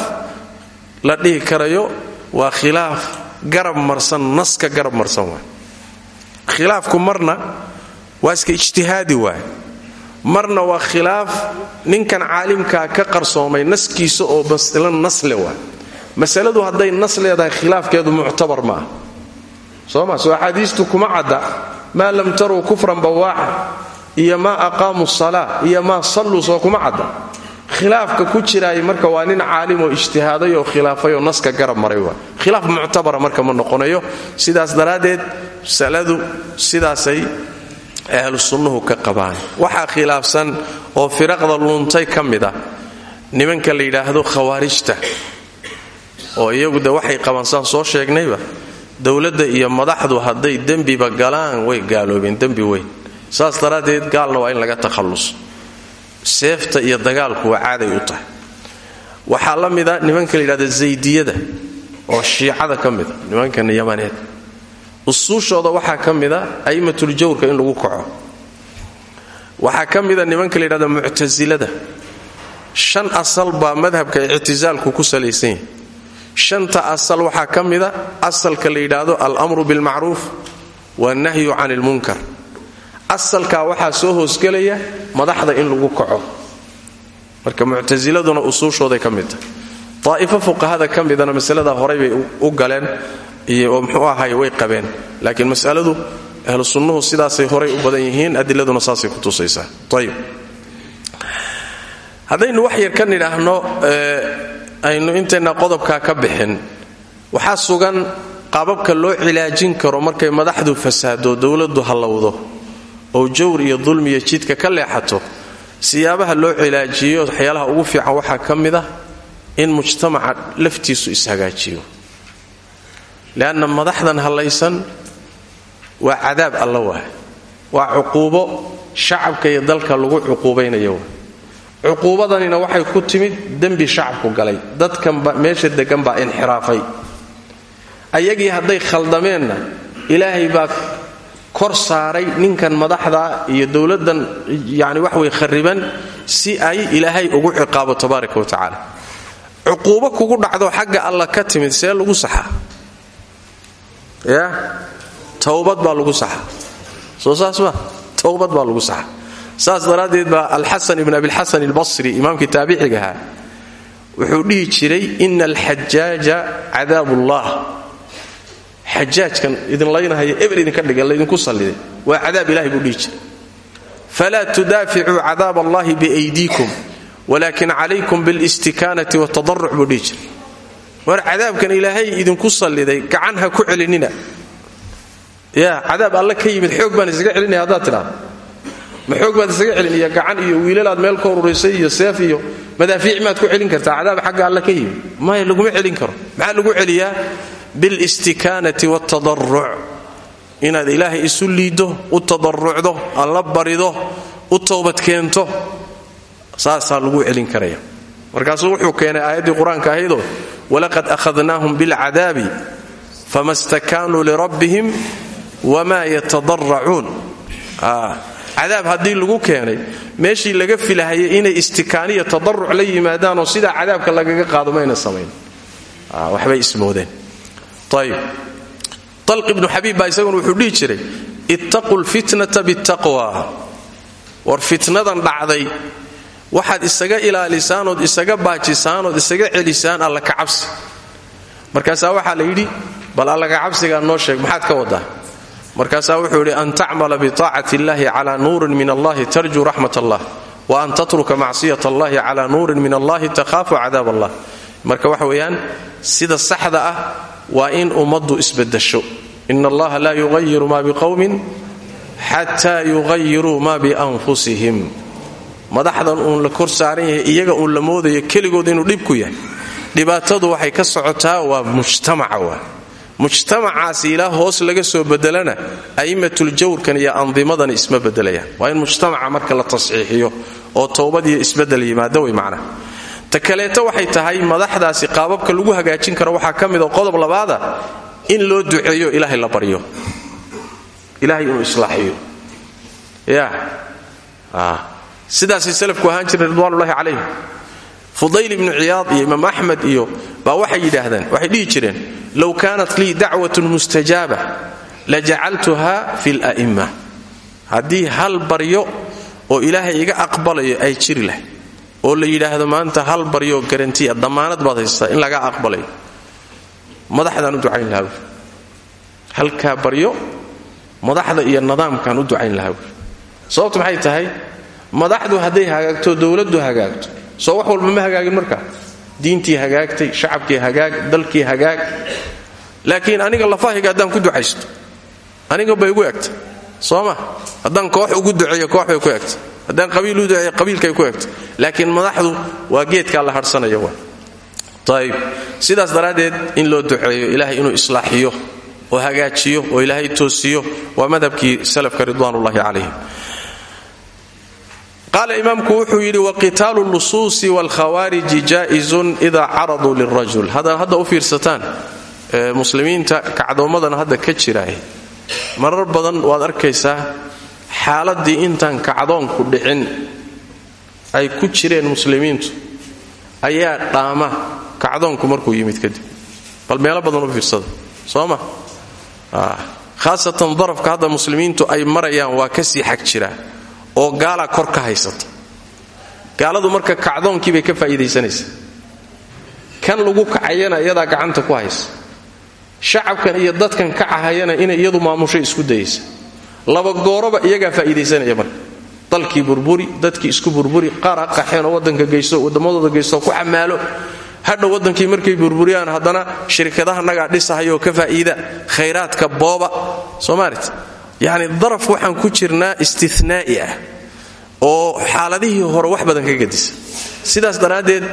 Speaker 1: la dhihi karayo waa khilaaf garab marsan naska garab marsan waay khilaafku marna waa iska ijtihaadi marna waa khilaaf ninkan caalimkaa ka qarsoomay naskiisa oo basla nasle waay masaladu hadday nas leedahay khilaafkeedu muctabar maaha soo ma? Soo axaadiistu kuma cadda. Maa lam taruu kufran bawaaxa iyo maa aqaamu salaa iyo maa salluu soo kuma cadda. Khilaafka ku jiraay marka waa nin caalimoo ijtihaaday oo khilaafay oo naska garab maray waa. Khilaaf muctabara marka ma noqonayo. Sidaas daraaddeed masaladu sidaasay ahlu sunnuhu ka qabaan. Waxaa khilaafsan oo firaqda luuntay ka mid nimanka la yidhaahdo khawaarijta oo iyagu de waxay qabaan saan soo sheegnayba dowladda iyo madaxdu hadday dembiba galaan way gaaloobeen dembi weyn. Saas daraaddeed gaalna waa in laga takhalluso. Seefta iyo dagaalku waa caaday u tahay. Waxaa la mida nimanka la zaydiyada oo shiicada ka mida nimankan usuushooda waxaa ka mida a'imatuljawrka in lagu kaco. Waxaa ka nimanka la yidhahda shan asal baa madhabka ictisaalku ku salaysan yahay shanta asal waxaa ka mida asalka la yidhaahdo almru bilmacruuf wanahyu can ilmunkar asalkaa waxaa soo hoosgelaya madaxda in lagu kaco. Marka muctasiladuna usuushooday ka mid tahay. Daa'ifo fuqahada ka midana u galeen iyo muxuu ahay way qabeen. Laakiin masaladu ahlu sunnuhu sidaasay horay u badan yihiin adiladuna saasay ku tusaysaa. Ayib haddaynu wax yar ka nidhaahno aynu intayna qodobkaa ka bixin waxaa sugan qaababka loo cilaajin karo markay madaxdu fasaado dowladdu hallowdo oo jawr iyo dulmiya jidka ka leexato. Siyaabaha loo cilaajiyo waxyaalaha ugu fiican waxaa ka mid ah in mujtamaca laftiisu ishagaajiyo leanna madaxdan hallaysan waa cadaab alla waay waa cuquubo shacabka iyo dalka lagu cuquubaynayo cuquubadanina waxay ku timid dembi shacabku galay. Dadkanba meesha degan baa inxiraafay. Ayagii hadday khaldameenna ilaahay baa kor saaray ninkan madaxda iyo dowladdan yani waxway khariban si ay ilaahay ugu ciqaabo tabaaraka wa tacaala. Cuquubo kugu dhacdo xagga alla ka timid see lagu saxaa? Ya towbad baa lagu saxaa. Soo saas ma? Towbad baa lagu saxaa saas daraaddeed baa alxasan ibn abilxasan albasri imaamkii taabicigahaa wuxuu dhihi jiray ina alxajaaja cadaab ullah xajaajkan idinlaynahaya eber idinka dhigan laydinku salliday waa cadaab ilahay buu dhihi jiray. Falaa tudaaficuu cadaab allahi biaydiikum walakin calaykum bilistikaanati watadaruc buu dhihi jiray. War cadaabkan ilaahay idinku salliday gacan ha ku celinina. Ya cadaab alle ka yimid xoog baan isaga celinaya haddaad tidhahdo ma xoog baad isaga celinaya gacan iyo wiilalaad meel ka ururisay iyo seef iyo madaafiic maad ku celin kartaa. Cadaab xagga alle ka yimid maya laguma celin karo. Maxaa lagu celiyaa? Bilistikaanati wtadaruc inaad ilaahay isu liiddo u tadarucdo alla barido u towbadkeento saasaa lagu celin karaya. Markaasuu wuxuu keenay aayaddii qur'aanka ahaydoo walaqad akhadnaahum bilcadaabi fama stakaanuu lirabbihim wma yatadaracuun cadaab haddii lagu keenay meeshii laga filahayay inay istikaaniya tadaruc la yimaadaanoo sidaa cadaabka lagaga qaado mayna samayn. Waxbay ismoodeen. Ayb talq ibnu xabiib baa isaguna wuxuu dhihi jiray ittaqu lfitnata bittaqwa. War fitnadan dhacday. Waxaad isaga ilaalisaanood isaga baajisaanood isaga celisaan alla ka cabsi. Markaasaa waxaa la yidhi bal allaga cabsigaa noo sheeg maxaad ka wadaa markaasaa wuxuu yidhi an tacmala biطaacati illahi cala nuurin min allahi tarjuu raxmat allah wa an tatruka macsiyat allahi cala nuurin min allahi takhaafu cadaab allah. Marka waxa weeyaan sida saxda ah waa in ummaddu isbedesho in allaha laa yuqayiru ma biqowmin xataa yuqayiruu ma bianfusihim. Madaxdan uun la kor saaran yahay iyaga uun la moodayo keligood inuu dhib ku yahay. Dhibaatadu waxay ka socotaa waa mujtamaca waa mujtamacaasi ilaa hoos laga soo bedelana a'imatuljawrkan iyo andimadani isma bedelayaan waa in mujtamaca marka la tasxiixiyo oo towbadiyo isbeddel yimaada way macnaha ta waxay tahay madaxdaasi qaababka lagu hagaajin karo waxaa ka mida qodob labaada in loo duceeyo ilaahay la baryo. Ilaahay inuu islaaxiyo. Ya sidaasay salafku ahaan jireen ridwanullahi calayhim fudayl ibnu ciyaad iyo imaam axmed iyo baa waxay yidhaahdaan waxay dhihi jireen low kaanat lii dacwatun mustajaaba la jacaltuha fi la'imma haddii hal baryo oo ilaahay iga aqbalayo ay jiri lahay oo la yidhaahdo maanta hal baryo garantiya dammaanad baad haystaa in laga aqbalayo. Madaxdaan u ducayn lahaa wi baryo madaxda iyo nidaamkaan u ducayn lahaa sababtu maxay tahay? Madaxdu hadday hagaagto dowladdu hagaagto. Soo wax walba ma hagaagin markaa diintii hagaagtay shacabkii hagaag dalkii hagaag. Laakiin aniga lafahayga haddaan ku ducaysto aniga bay ugu egta soo ma? Haddaan koox ugu duceeyo koox bay ku egta haddaan qabiil u duceeyo qabiilkay ku egta laakiin madaxdu waa geedkaa la hadhsanaya waa. Ayib sidaas daraaddeed in loo duceeyo ilaahay inuu islaaxiyo oo hagaajiyo oo ilaahay toosiyo waa madhabkii salafka ridwaanullahi calayhim qaala imaamku wuxuu yidhi waqitaalu lusuusi waalkhawaariji jaa'izun idaa caraduu lirajul hadda u fiirsataan muslimiinta kacdoommadan hadda ka marar badan waad arkaysaa xaaladdii intaan kacdoonku dhicin ay ku jireen muslimiintu ayaa dhaama kacdoonku markuu yimid kadib. Bal meelo badan u fiirsada soo ma? Khaasatan darafka hadda muslimiintu ay marayaan waa ka sii xag jiraa oo gaalaa kor ka haysata gaaladu marka kacdoonkiibay ka faa'iidaysanaysaa. Kan lagu kacayana iyadaa gacanta ku haysa. Shacabkan iyo dadkan kacahayana inay iyadu maamusho isku dayaysa. Laba gooroba iyagaa faa'iidaysanaya marka. Dalkii burburi dadkii isku burburi qaar ha qaxeen oo waddanka geysto wadammadooda geysto ku xamaalo hadha waddankii markay burburiyaan haddana shirkadaha nagaa dhisahayoo ka faa'iida khayraadka booba. Soomaalit yacni daraf waxaan ku jirnaa istinaa'i ah oo xaaladihii hore wax badan ka gadisa sidaas daraaddeed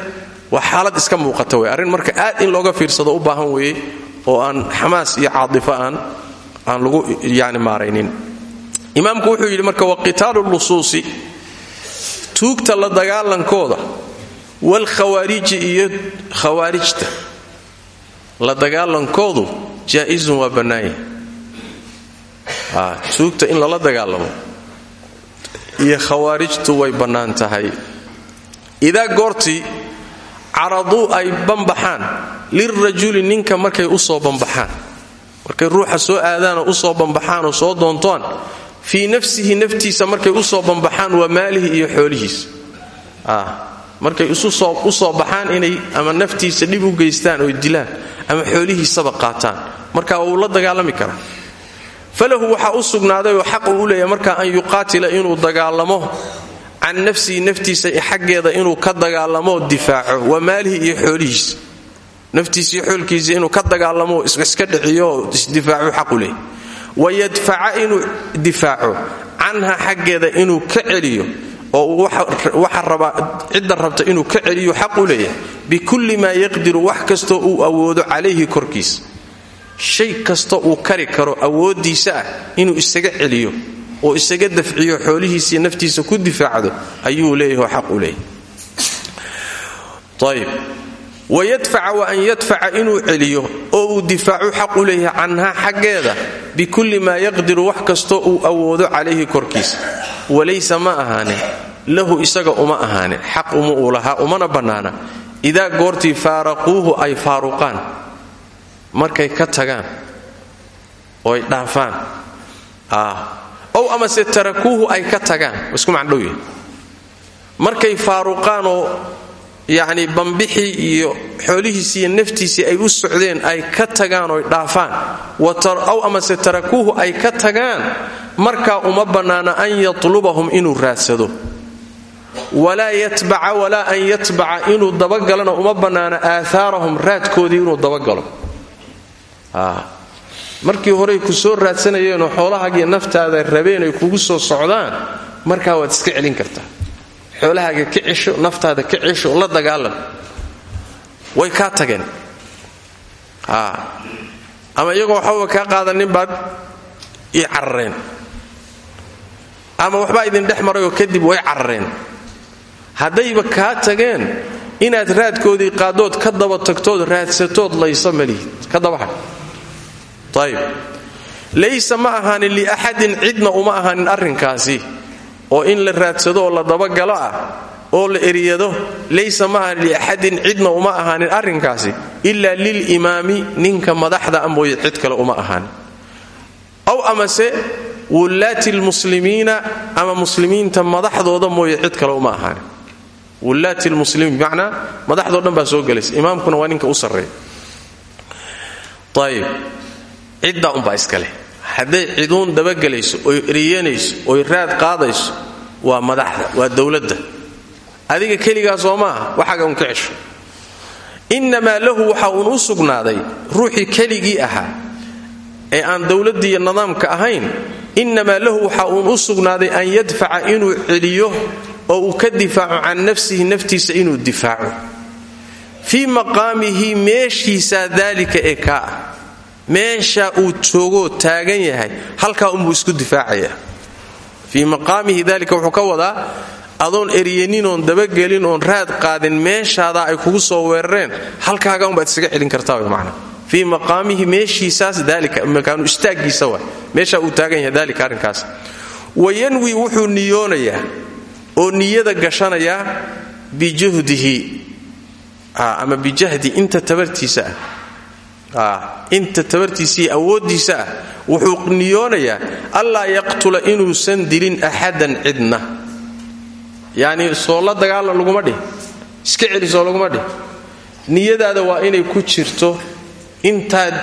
Speaker 1: waa xaalad iska muuqata wey arrin marka aad in looga fiirsado u baahan weeye oo aan xamaas iyo caadifo aan aan lagu yani maaraynin. Imaamku wuxuu yidhi marka waqitaalu lusuusi tuugta la dagaalankooda waalkhawaariji iyo khawaarijta la dagaalankoodu jaa'izun waa bannaanya tuugta in lala dagaalamo. Iyo khawaarijtu way bannaan tahay. Idaa goortii caraduu ay banbaxaan lirajuli ninka markay u soo banbaxaan markay ruuxa soo aadaanoo u soo banbaxaan oo soo doontoon fii nafsihi naftiisa markay u soo banbaxaan waa maalihi iyo xoolihiisa markay u soo baxaan inay ama naftiisa dhib u geystaan oy dilaan ama xoolihiisaba qaataan. Marka wuu la dagaalami karaa falahu waxaa u sugnaadayoo xaq uu u leeyahay marka an yuqaatila inuu dagaalamo can nafsihi naftiisa xaggeeda inuu ka dagaalamoo difaaco wa maalihi iyo xoolihiisa. Naftiisa iyo xoolkiisa inuu ka dagaalamo iska dhiciyo isdifaacu xaqu leeyahy wayadfaca inuu difaaco canha xaggeeda inuu ka celiyo oo waxa rabaa cidda rabta inuu ka celiyo xaq u leeyahay bikulli maa yaqdiru wax kastoo uu awoodo calayhi korkiisa shay kastoo uu kari karo awooddiisa ah inuu isaga celiyo oo isaga dafciyo xoolihiisii naftiisa ku difaacdo ayuu leeyahay oo xaq u leeyahay. Wayadfaca wa an yadfaca inuu celiyo oo uu difaacu xaq u leeyahay canhaa xaggeeda bikulli maa yaqdiru wax kastoo uu awoodo calayhi korkiisa. Walaysa ma ahaanin lahu isaga uma ahaanin xaq uma uu lahaa umana bannaana. Idaa goortii faaraquuhu ay faaruqaan markay ka tagaan oo ay dhaafaan ow amase tarakuuhu ay ka tagaan isku macdhow yahay markay faaruqaanoo yacni bambixii iyo xoolihiisii iyo naftiisii ay u socdeen ay ka tagaan oy dhaafaan. Aw amase tarakuuhu ay ka tagaan markaa uma bannaana an yatlubahum inuu raadsado. Walaa yatbaca walaa an yatbaca inuu dabagalana uma bannaana aahaarahum raadkoodii inuu dabagalo markii horey ku soo raadsanayeenoo xoolahaagiyo naftaada rabeen ay kugu soo socdaan markaa waad iska celin kartaa. Xoolahaaga ka cesho naftaada ka cesho la dagaalan. Way kaa tageen. Ama iyagoo waxbaba kaa qaadanin baad ii carareen. Ama waxbaa idin dhex marayoo kadib way carareen. Haddayba kaa tageen inaad raadkoodii qaadood ka daba tagtood raadsatood laysa malihid ka dabaha laysa ma ahaanin liaxadin cidna uma ahaanin arrinkaasi. Oo in la raadsado oo la dabagalo ah oo la eryado laysa ma ahaanin liaxadin cidna uma ahaanin arrinkaasi. Ilaa lilimaami ninka madaxda a mooye cid kale uma ahaanin aw amase wullaati lmuslimiina ama muslimiinta madaxdooda mooye cid kale uma ahaanin wullaati lmuslimiin bimacnaa madaxdoo dhan baa soo gelaysa. Imaamkuna waa ninka ciddaa umbaa iskale hadday ciduun dabagelayso oy eriyanayso oy raad qaadayso waa madaxda waa dowladda. Adiga keligaa soo maaha waxaaga un ka cesho. Innamaa lahu waxa uun u sugnaaday ruuxii keligii ahaa ee aan dowladdiiyo nidaamka ahayn innamaa lahu waxa uun u sugnaaday an yadfaca inuu celiyo oo uu ka difaaco can nafsihi naftiisa inuu difaaco. Fii maqaamihi meeshiisaa daalika ee kaa meesha uu joogoo taagan yahay halkaa unbuu isku difaacayaa. Fii maqaamihi dalika wuxuu ka wadaa adoon eryanin oon dabagelin oon raad qaadin meeshaadaa ay kugu soo weerareen halkaaga unbaad isaga celin kartaa wy macnaa. Fii maqaamihi meeshiisaas daalika makaanu istaaggiisa waay. Meeshaa uu taagan yahay daalika arrinkaas. Wayanwi wuxuu niyoonayaa oo niyada gashanayaa bijuhdihi ama bijahdi inta tabartiisa ah inta tabartiisa iyo awooddiisa ah wuxuu niyoonayaa allaa yaqtula inuusan dilin axadan cidna. Yacni soo la dagaalan laguma dhih iska celisoo laguma dhih niyadaada waa inay ku jirto intaad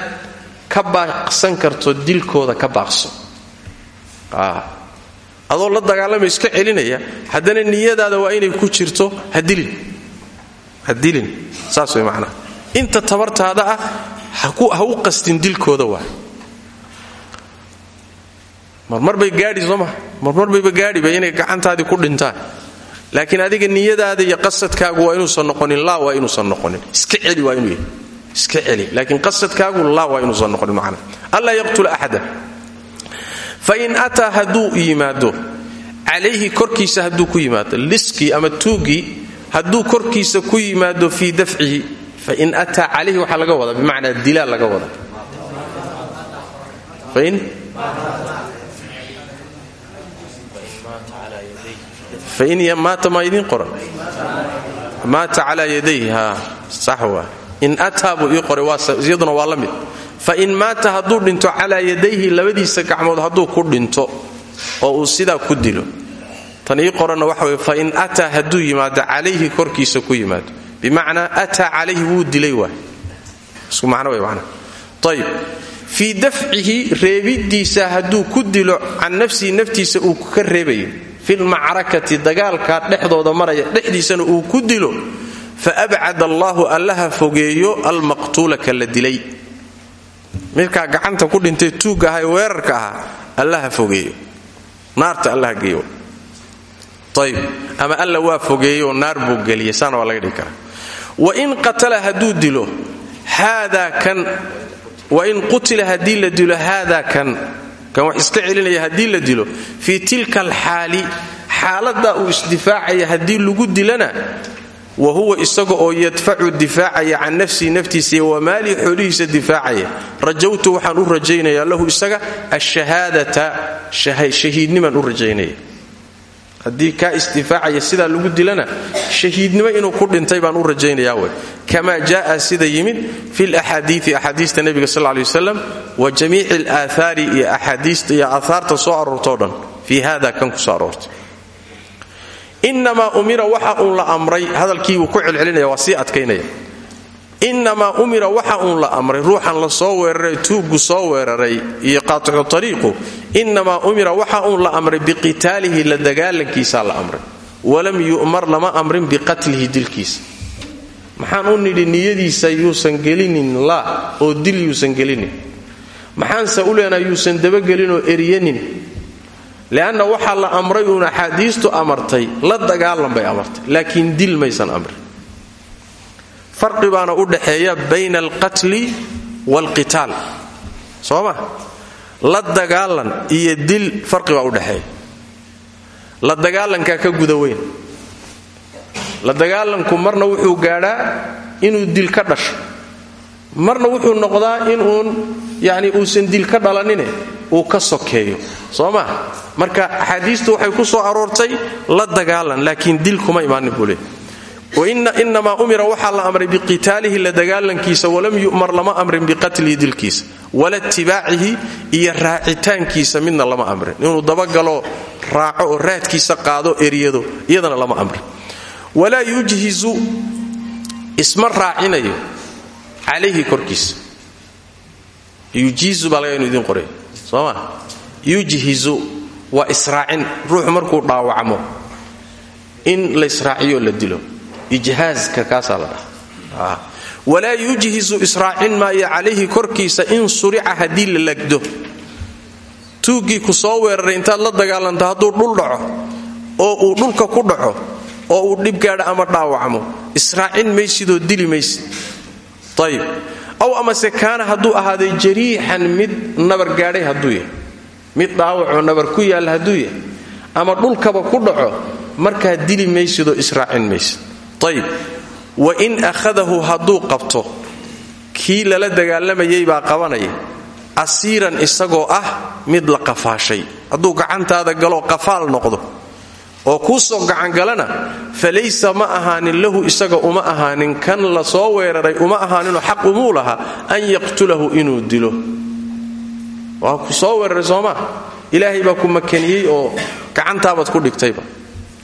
Speaker 1: ka baaqsan karto dilkooda ka baaqso. Adoo la dagaalamay iska celinaya haddana niyadaada waa inay ku jirto ha dilin. Way macnaha inta tabartaada ah ha u qastin dilkooda waa. Marmar bay gaadhi soo maa marmar bayba gaadhiba inay gacantaadii ku dhintaan. Laakiin adiga niyadaada iyo qasadkaagu waa inuusan noqonin laa waa inuusan noqonin. Iska celi waa inuu iska celi. Laakiin qasadkaagu laa waa inuusan noqonin macna. Allaa yaqtula axada. Fain ataa hadduu yimaado calayhi korkiisa hadduu ku yimaado liskii ama tuugii hadduu korkiisa ku yimaado fii dafcihi fain ataa calayhi waxaa laga wadaa bimacnaa dilaa laga wadaa fain maata maa idiin qoran maata calaa yadayhi ha sax waa in ataa buu ii qoray iyaduna waa la mid fain maata dhinto calaa yadayhi labadiisa gacmood hadduu ku dhinto oo uu sidaa ku dilo tan ii qoranna waxa weye fain ataa hadduu yimaado calayhi korkiisa ku yimaado bimacnaa ataa calayhi wuu dilay waay. Isku macno way macnaa. Ayib fii dafcihi reebiddiisa hadduu ku dilo can nafsihi naftiisa uu ka reebayo filmacrakati dagaalka dhexdooda maraya dhexdiisana uu ku dilo fa abcad allaahu allaha fogeeyo almaqtuula ka la dilay. Midkaa gacanta ku dhintay tuugga aha ee weerarka ahaa allaha fogeeyo. Naarta allaha geeyo. Ayb ama alla waa fogeeyo naar buu laga dhigi karaa wain qatala hadduu dilo haadaa kan. Wain qutila haddii la dilo haada kan. Kan wax iska celinaya haddii la dilo. Fii tilka alxaali xaaladdaa uu isdifaacaya haddii lagu dilana wa huwa isaga oo yadfacu difaacaya can nafsihi naftiisa iyo wamaalii xoolihiisa difaacaya. Rajawtu waxaan u rajaynayaa lahu isaga ashahaadata shahiidnimaan u rajaynaya haddii kaa isdifaacaya sidaa lagu dilana shahiidnimo inuu ku dhintay baan u rajaynayaa wey kama jaaa sida yimid fi laxaadiii axaadiista nebiga sal ley waslam wa jamiici alaahaari iyo axaadiista iyo aahaarta soo aroortoo dhan. Fii hada kan ku soo aroortay. Inamaa umira waxa uun la amray hadalkii wuu ku celcelinaya waa sii adkaynaya inamaa umira waxa uun la amray ruuxan la soo weeraray tuuggu soo weeraray iyo qaaticu ariiqu inamaa umira waxa uun la amray biqitaalihi la dagaalankiisaa la amray. Walam yu'mar lama amrin biqatlihi dilkiisa. Maxaan u nidhi niyadiisa yuusan gelinin laa oo dil yuusan gelinin. Maxaanse u leenaha yuusan dabagelin oo eryanin. Leanna waxaa la amray uun axaadiistu amartay la dagaalan bay amartay laakiin dil maysan amrin farqi baana u dhaxeeya bayna alqatli waalqitaal. Soo ma la dagaalan iyo dil farqi baa u dhexeeya la dagaalankaa ka guda weyn. La dagaalanku marna wuxuu gaadhaa inuu dil ka dhasho. Marna wuxuu noqdaa inuun yani uusan dil ka dhalanine uu ka sokeeyo. Soo ma marka axaadiistu waxay ku soo aroortay la dagaalan laakiin dil kuma imaanin buu leey inamaa umira waxaa la amray biqitaalihi la dagaalankiisa walam yu'mar lama amrin biqatlihi dilkiisa wala tibaacihi iyo raacitaankiisa midna lama amrin inuu dabagalo raaco oo raadkiisa qaado eryado iyadana lama amrin walaa yujhizu isma raacinayo calayhi korkiisa yujiizu baa laga inu ma yujhizu waa israacin ruuxu markuu dhaawacmo in la israaciyo la dilo ijhaazka kaasaa la dhaha walaa yujhizu israacin maayo calayhi korkiisa in surica haddii la lagdo. Tuuggii ku soo weeraray intaad la dagaalanto hadduu dhul dhaco oo uu dhulka ku dhaco oo uu dhibgaadho ama dhaawacmo. Israacin maysidoo dili maysid. Ayib aw amase kaana hadduu ahaaday jariixan mid nabar gaadhay hadduu yahay. Mid dhaawacoo nabar ku yaalla hadduu yahay. Ama dhulkaba ku dhaco markaa dili maysidoo israacin maysid ayib wa in akhadahu hadduu qabto kii lala dagaalamayay baa qabanaya asiiran isagoo ah mid la qafaashay. Hadduu gacantaada galoo qafaal noqdo oo kuu soo gacangalana fa laysa ma ahaanin lahu isaga uma ahaanin kan la soo weeraray uma ahaaninoo xaq umuu lahaa an yaqtulahu inuu dilo. Waa ku soo weeraray sooma ilaahay baa ku makaniyey oo gacantaabaad ku dhigtayba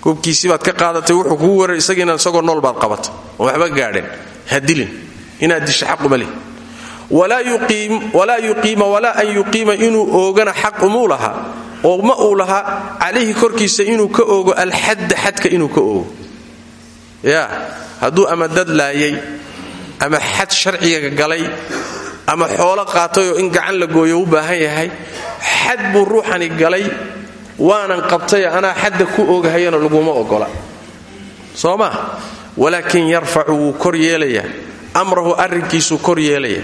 Speaker 1: goobkiisiibaad ka qaadatay wuxuu kugu weeraray isagiina isagoo nool baad qabatay. Oo waxba gaadheen ha dilin inaad disho xaquma leh. Walaa yuqiima walaa an yuqiima inuu oogana xaq umuu oo ma uu lahaa calayhi korkiisa inuu ka oogo alxadda xadka inuu ka oogo. Ya hadduu ama dad laayay ama xad sharciga galay ama xoolo qaatayoo in gacan la gooyo u baahan yahay. Xad buu ruuxani galay waanan qabtay anaa xadda ku oogahayana laguma ogola. Soo maa walaakin yarfacu wuu kor yeelayaa. Amrahu arrinkiisuu kor yeelaya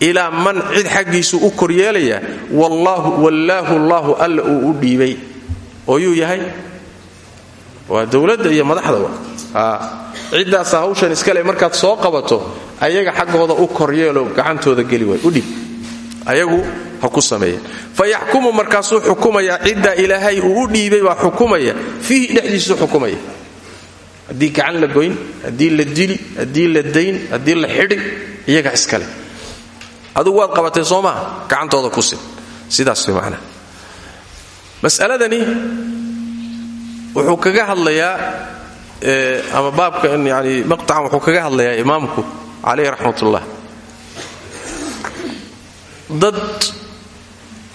Speaker 1: ilaa man cid xaggiisu u koryeelaya wallaahu allaahu alla uu u dhiibay. Oo yuu yahay? Waa dowladda iyo madaxdaba ciddaasa hawshan iskale markaad soo qabato ayaga xaggooda u koryeelo gacantooda geli waay. U dhib ayagu ha ku sameeyeen fa yaxkumu markaasuu xukumayaa ciddaa ilaahay uu u dhiibay baa xukumaya fiihi dhexdiisuu xukumaya. Haddii gacan la goyn haddii la dili haddii la dayn haddii la xidhi iyaga iskale adugu waad qabatay soo gacantooda ku sin sidaas macnaha mas'aladani wuxuu kaga hadlayaa ama baabkan yani maqtacan wuxuu kaga hadlayaa imaamku calayhi raxmatullah. Dad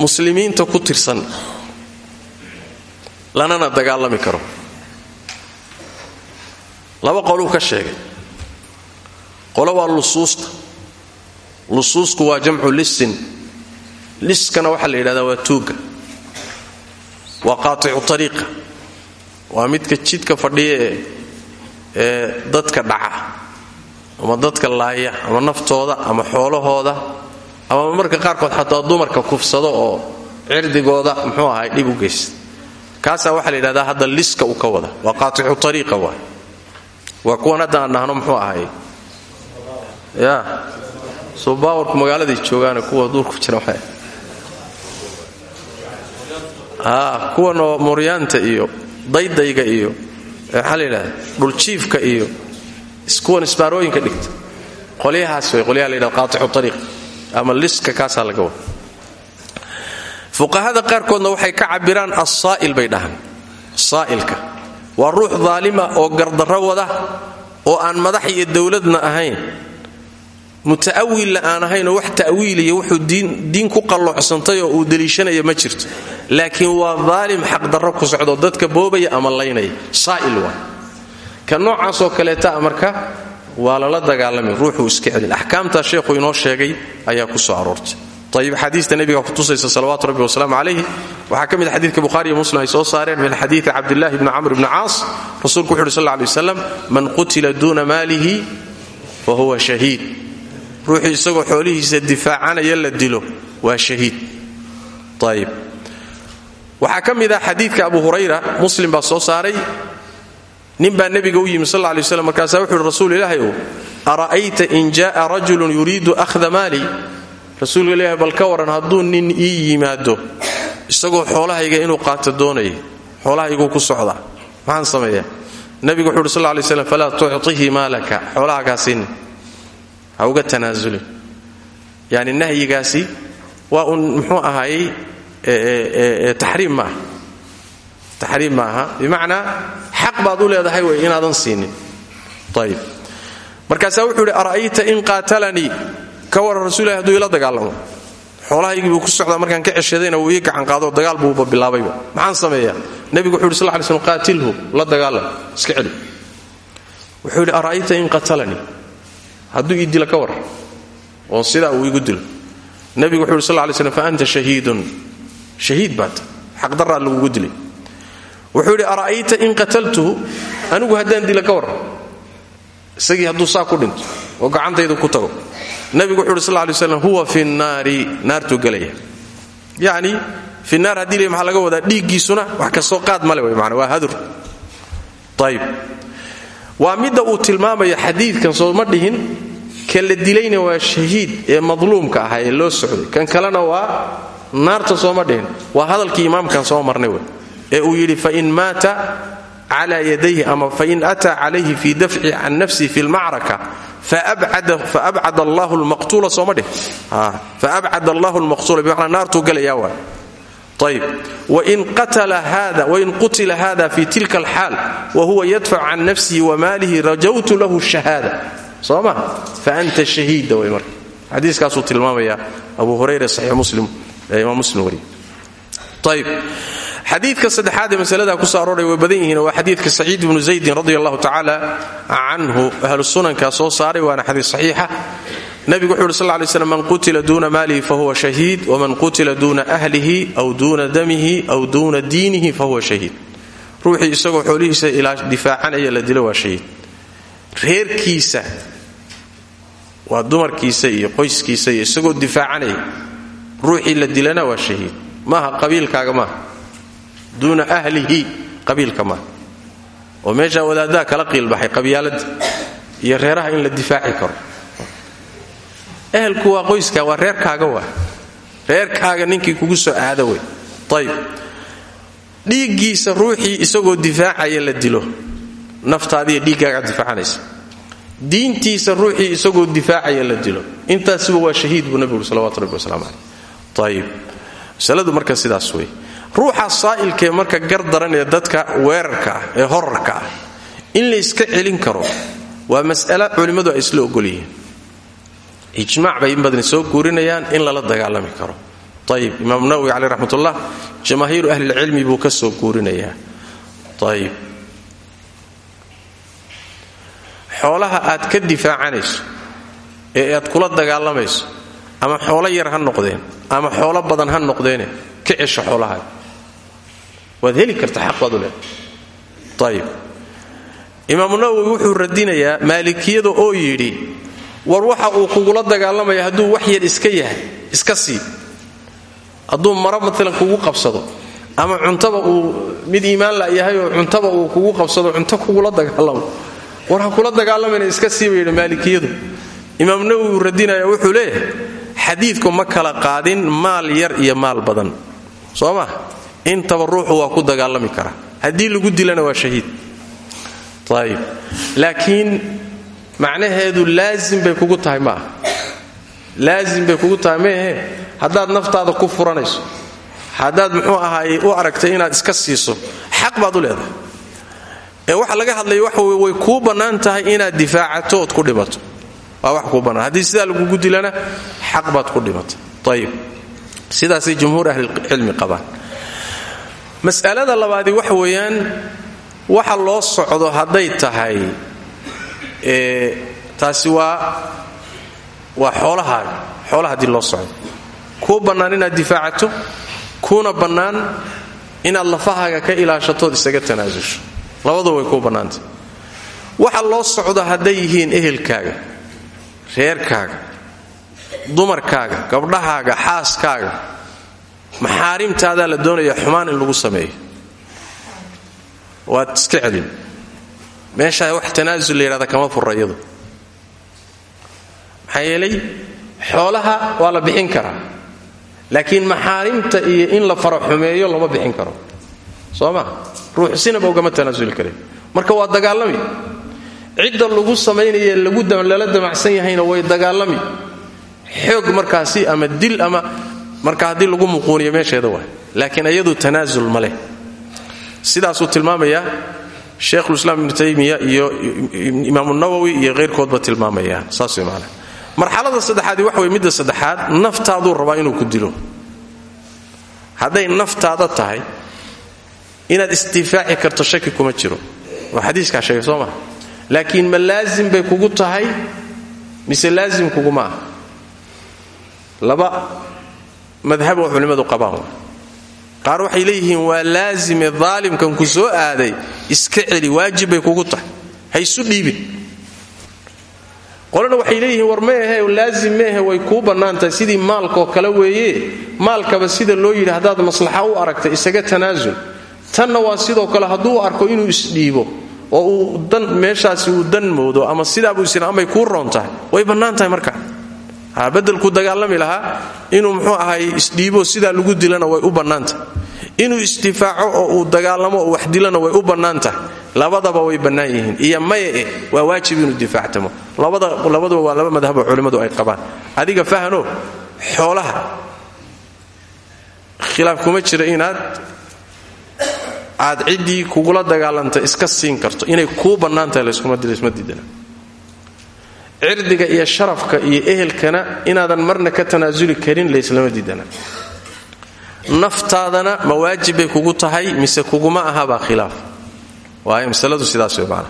Speaker 1: muslimiinta ku tirsan lanana dagaalami karo. Laba qoluu ka sheegay. Qolo waa lusuusta. Lusuusku waa jamcu lisin liskana waxaa la yidhahdaa waa tuugga. Waa qaaticu ariiqa waa midka jidka fadhiya ee ee dadka dhaca ama dadka laaya ama naftooda ama xoolahooda ama marka qaarkood xataa dumarka kufsado oo cirdigooda muxuu ahay dhib u geysta kaasaa waxaa la yidhahdaa hadda liska uu ka wada. Waa qaaticu ariiqa waay. Waa kuwan hadda aan dhahno ya soo baawarku magaaladay joogaane kuwa duurku jira waxay. Kuwan oo muryaanta iyo daydayga iyo maxaa la iyo kuwan isbaarooyinka dhigta. Qolyahaas way qolyaha la yidhahda qaaticu ariiq ama liska kaasaa laga wada fuqahada qaarkoodna waxay ka cabiraan assaa'il bay dhahaan. Saa'ilka. Waa ruux daalima oo gardarro wada oo aan madax iyo dowladna ahayn. Muta'awilla aan ahaynoo wax ta'wiiliya wuxuu diin ku qalloocsantay oo uu deliishanaya ma jirto. Laakiin waa daalim xaqdarro ku socdo dadka boobaya ama laynaya. Saa'il waa. Ka noocaasoo kaleeta marka waa lala dagaalamay ruuxuu iska celin. Axkaamtaa sheekhu inoo sheegay ayaa ku soo aroortay. Ayib xadiista nebiga kutusaysa salawaatu rabbi wasalaamu calayhi. Waxaa ka mid xadiidka buhari muslim ay soo saareen min xadiidi cabdillahi bni camr bni caas. Rasuulku wuxu uhi sal ly waslam man qutila duuna maalihi fa huwa shahiid. Ruuxii isagoo xoolihiisa difaacanaya la dilo waa shahiid. Ayib waxaa ka mid ah xadiidka abu hurayra muslim baa soo saaray nin baa nebiga u yimi sal ly waslam markaasaa wuxu uhi rasuul ilaahay ow ara'ayta in ja'a rajulun yuriidu ahda maali? Rasuulka ilaahay bal ka waran hadduu nin ii yimaado isagoo xoolahayga inuu qaato doonaya xoolahayguu ku socdaa. Maxaan sameeyaa? Nebigu wuxu uhi sal lay slam falaa tuctihi maalaka uga tanaasulin yani nahyigaasi waa uun muxuu ahaayey taxriim maaha. Taxriim maaha. Bimacnaa xaq baad u leedahay wey inaadan siinin. Ayib markaasaa wuxuu idhi ara'ayta in qaatalanii? Ka waran rasuulahi haduu ila dagaalamo. Xoolahaygii buu ku socdaa markaan ka ceshadayna wuu ii gacan qaado dagaal buuba bilaabayba maxaan sameeyaa? Nebigu wuxu uhi sal slm qaatilhu la dagaalam iska celi. Wuxuu yidhi ara'ayta in qatalanii hadduu ii dilo ka war oo sidaa uu igu dilo. Nebigu wuxu uhi sal lay fa anta shahiidun. Shahiid baata xaqdarraa lagugu dilay wuxuu yidhi ara'ayta in qataltuhu anigu haddaan dilo ka war. Isagii hadduu saa ku dhinto oo gacantaydu ku tago. Nebigu wuxu uhi sal lay huwa fi nnaari naartuu gelaya. Yacni fi naar haddii le maxaa laga wadaa dhiiggiisuna wax ka soo qaad male wey maana waa hadur. Ayib waa midda uu tilmaamaya xadiidkan sooma dhihin ka la dilayna waa shahiid ee madluumka ahaa ee loo socday. Kan kalena waa naarta sooma dhihin waa hadalkii imaamkan soo marnay wey ee uu yidhi fain maata cala yadayhi ama fain ataa calayhi fii dafci can nafsihi fi lmacraka faabcad allahu lmaqtuula sooma dhih faabcad allahu lmaqtuula bimacnaa naartuu galayaa waay ayb wain qutila hada fi tilka alxaal wahuwa yadfac can nafsihi wamaalihi rajawtu lahu shahaada. Soo ma? Faanta shahiida way marka. Xadiiskaasuu tilmaamaya abu hurayra saxiix muslim ee muslim wariy ayb xadiidka saddexaad ee masalada ku soo arooray way badan yihiin waa xadiidka saciid ibnu zaydin radi allahu tacaala canhu ahlu sunankaa soo saaray waana xadiis saxiixa nabigu wuxu uhi sal lay man qutila duuna maalihi fahuwa shahiid waman qutila duuna ahlihi aw duuna damihi aw duuna diinihi fahuwa shahiid. Ruuxii isagoo xoolihiisa difaacanaya la dilo waa shahiid. Reerkiisa waa dumarkiisa iyo qoyskiisa isagoo difaacanaya ruuxii la dilana waa shahiid. Maaha qabiilkaaga maaha duuna ahlihi qabiilka maaha oo meeshaa wadaaddaa kala qiilbaxay qabyaaladda iyo reeraha in la difaaci karo. Ehelku waa qoyska waa reerkaaga waa. Reerkaaga ninkii kugu soo aada wey ayb dhiiggiisa ruuxii isagoo difaacaya la dilo. Naftaadiiyo dhiiggaaga difaacanaysa diintiisa ruuxii isagoo difaacaya la dilo. Intaasiba waa shahiid buu nabigu salawatu rabbi wasalaamu caleyh ruuxa saa'ilkaee marka gar daran ee dadka weerarka ah ee horarka ah in la yska celin karo waa mas'ala culimmadu ay isla ogolyihiin. Ijmac bay in soo guurinayaan in lala dagaalami karo. Ayib imaam nawowi caleyh raxmatullah jamaahiiru ahlilcilmi buu ka soo guurinayaa. Ayib xoolaha aad ka difaacanayso ee aad kula dagaalamayso ama xoolo yar ha noqdeen ama xoolo badan ha noqdeene ka cesho xoolahaaga waad heli karta xaq baad u leedahay ayib imaamu nawowi wuxuu radinayaa maalikiyada oo yidhi war waxa uu kugula dagaalamaya hadduu wax yar iska yahay iska sii. Hadduu maro maalan kugu qabsado ama cuntaba uu mid iimaan la yahay oo cuntaba uu kugu qabsado cunto kugula dagaalamo. War ha kula dagaalamayna iska sii ba yidhi maalikiyadu. Imaam nawowi radinaya wuxuu leeyahay xadiidku ma kala qaadin maal yar iyo maal badan. Soo ma intaba ruuxu waa ku dagaalami karaa haddii lagu dilana waa shahiid. Ayib laakiin macnaheedu laazim bay kugu tahay maaha laazim bay kugu tahay maehe haddaad naftaada ku furanayso haddaad muxuu ahaay u aragtay inaad iska siiso xaq baad u leedahay. Ee waxa laga hadlaya waxa way kuu bannaan inaad difaacato ku dhimato. Waa wax kuu bannaan. Haddii sidaa lagugu dilana xaq baad ku dhimata ayib sidaasay jumhuur ahlilcilmi qabaan mas'alada labaadi waxa weeyaan waxa loo socdo hadday tahay taasi waa waa xoolahaaga xoolaha haddii loo socdo. Kuu bannaan inaad difaacato kuuna bannaan inaad lafahaaga ka ilaashatood isaga tanaasusho labaduba way kuu bannaantay. Waxa loo socdo hadday yihiin ehelkaaga reerkaaga dumarkaaga gabdhahaaga xaaskaaga maxaarimtaadaa la doonaya xumaan in lagu sameeyo. Waad iska celin. Meeshaa wax tanaasul la yidhahda kama furra iyadu. Maxaa xoolaha waa la bixin karaa laakiin maxaarimta iyo in la faraxumeeyo lama bixin karo. Soo ma? Ruuxu sinaba ugama tanaasuli karin. Marka waa dagaalami. Cidda lagu samaynaye lala damacsan yahayna way dagaalami. Xoog markaasi ama dil ama marka haddii lagu muquuniyo meesheeda waay. Laakiin iyadu tanaasul ma leh. Sidaasuu tilmaamayaa sheikhulislaam ibnu taymiya iyo imaamu nawowi iyo keyrkoodba tilmaamayaan saas way marxalada saddexaadi waxa wey midda saddexaad naftaaduu rabaa inuu ku dilo. Hadday naftaada tahay inaad isdifaaci karto shaki kuma jiro. Waa xadiiskaa sheegay soo laakiin ma laazim bay kugu tahay mise laazim kuguma laba madhab oo culimmadu qabaan. Qaar waxay leeyihiin waa laazime daalimkan ku soo aaday iska celi waajib bay kugu tahay. Ha dhiibin. Qolana waxay leeyihiin war maehe laazim meehe way kuu bannaantahay sidii maalkaoo kale weeye maalkaba sida loo yidhi maslaxa u aragta isaga tanaasul tanna waa sidoo kale hadduu arko inuu isdhiibo oo uu dan meeshaasi uu dan moodo ama sidaabuu isina amay kuu roon tahay. Way bannaan tahay beddelkuu dagaalami lahaa inuu muxuu ahay isdhiibo sidaa lagu dilana way u bannaan tahay inuu isdifaaco oo uu dagaalamo oo wax dilana way u bannaan tahay labadaba way bannaan yihiin. Iyo maya eh waa waajib inuu difaactamo. Labaduba waa laba madhaboo culimmadu ay qabaan. Adiga fahano xoolaha khilaaf kuma jira inaad aad ciddii kugula dagaalanta iska siin karto. Inay kuu bannaan tahay laysma diidana cirdiga iyo sharafka iyo ehelkana inaadan marna ka tanaasuli karin layslama diidana. Naftaadana ma waajib bay kugu tahay mise kuguma ahabaa khilaaf. Waayo masaladu sidaas wey maana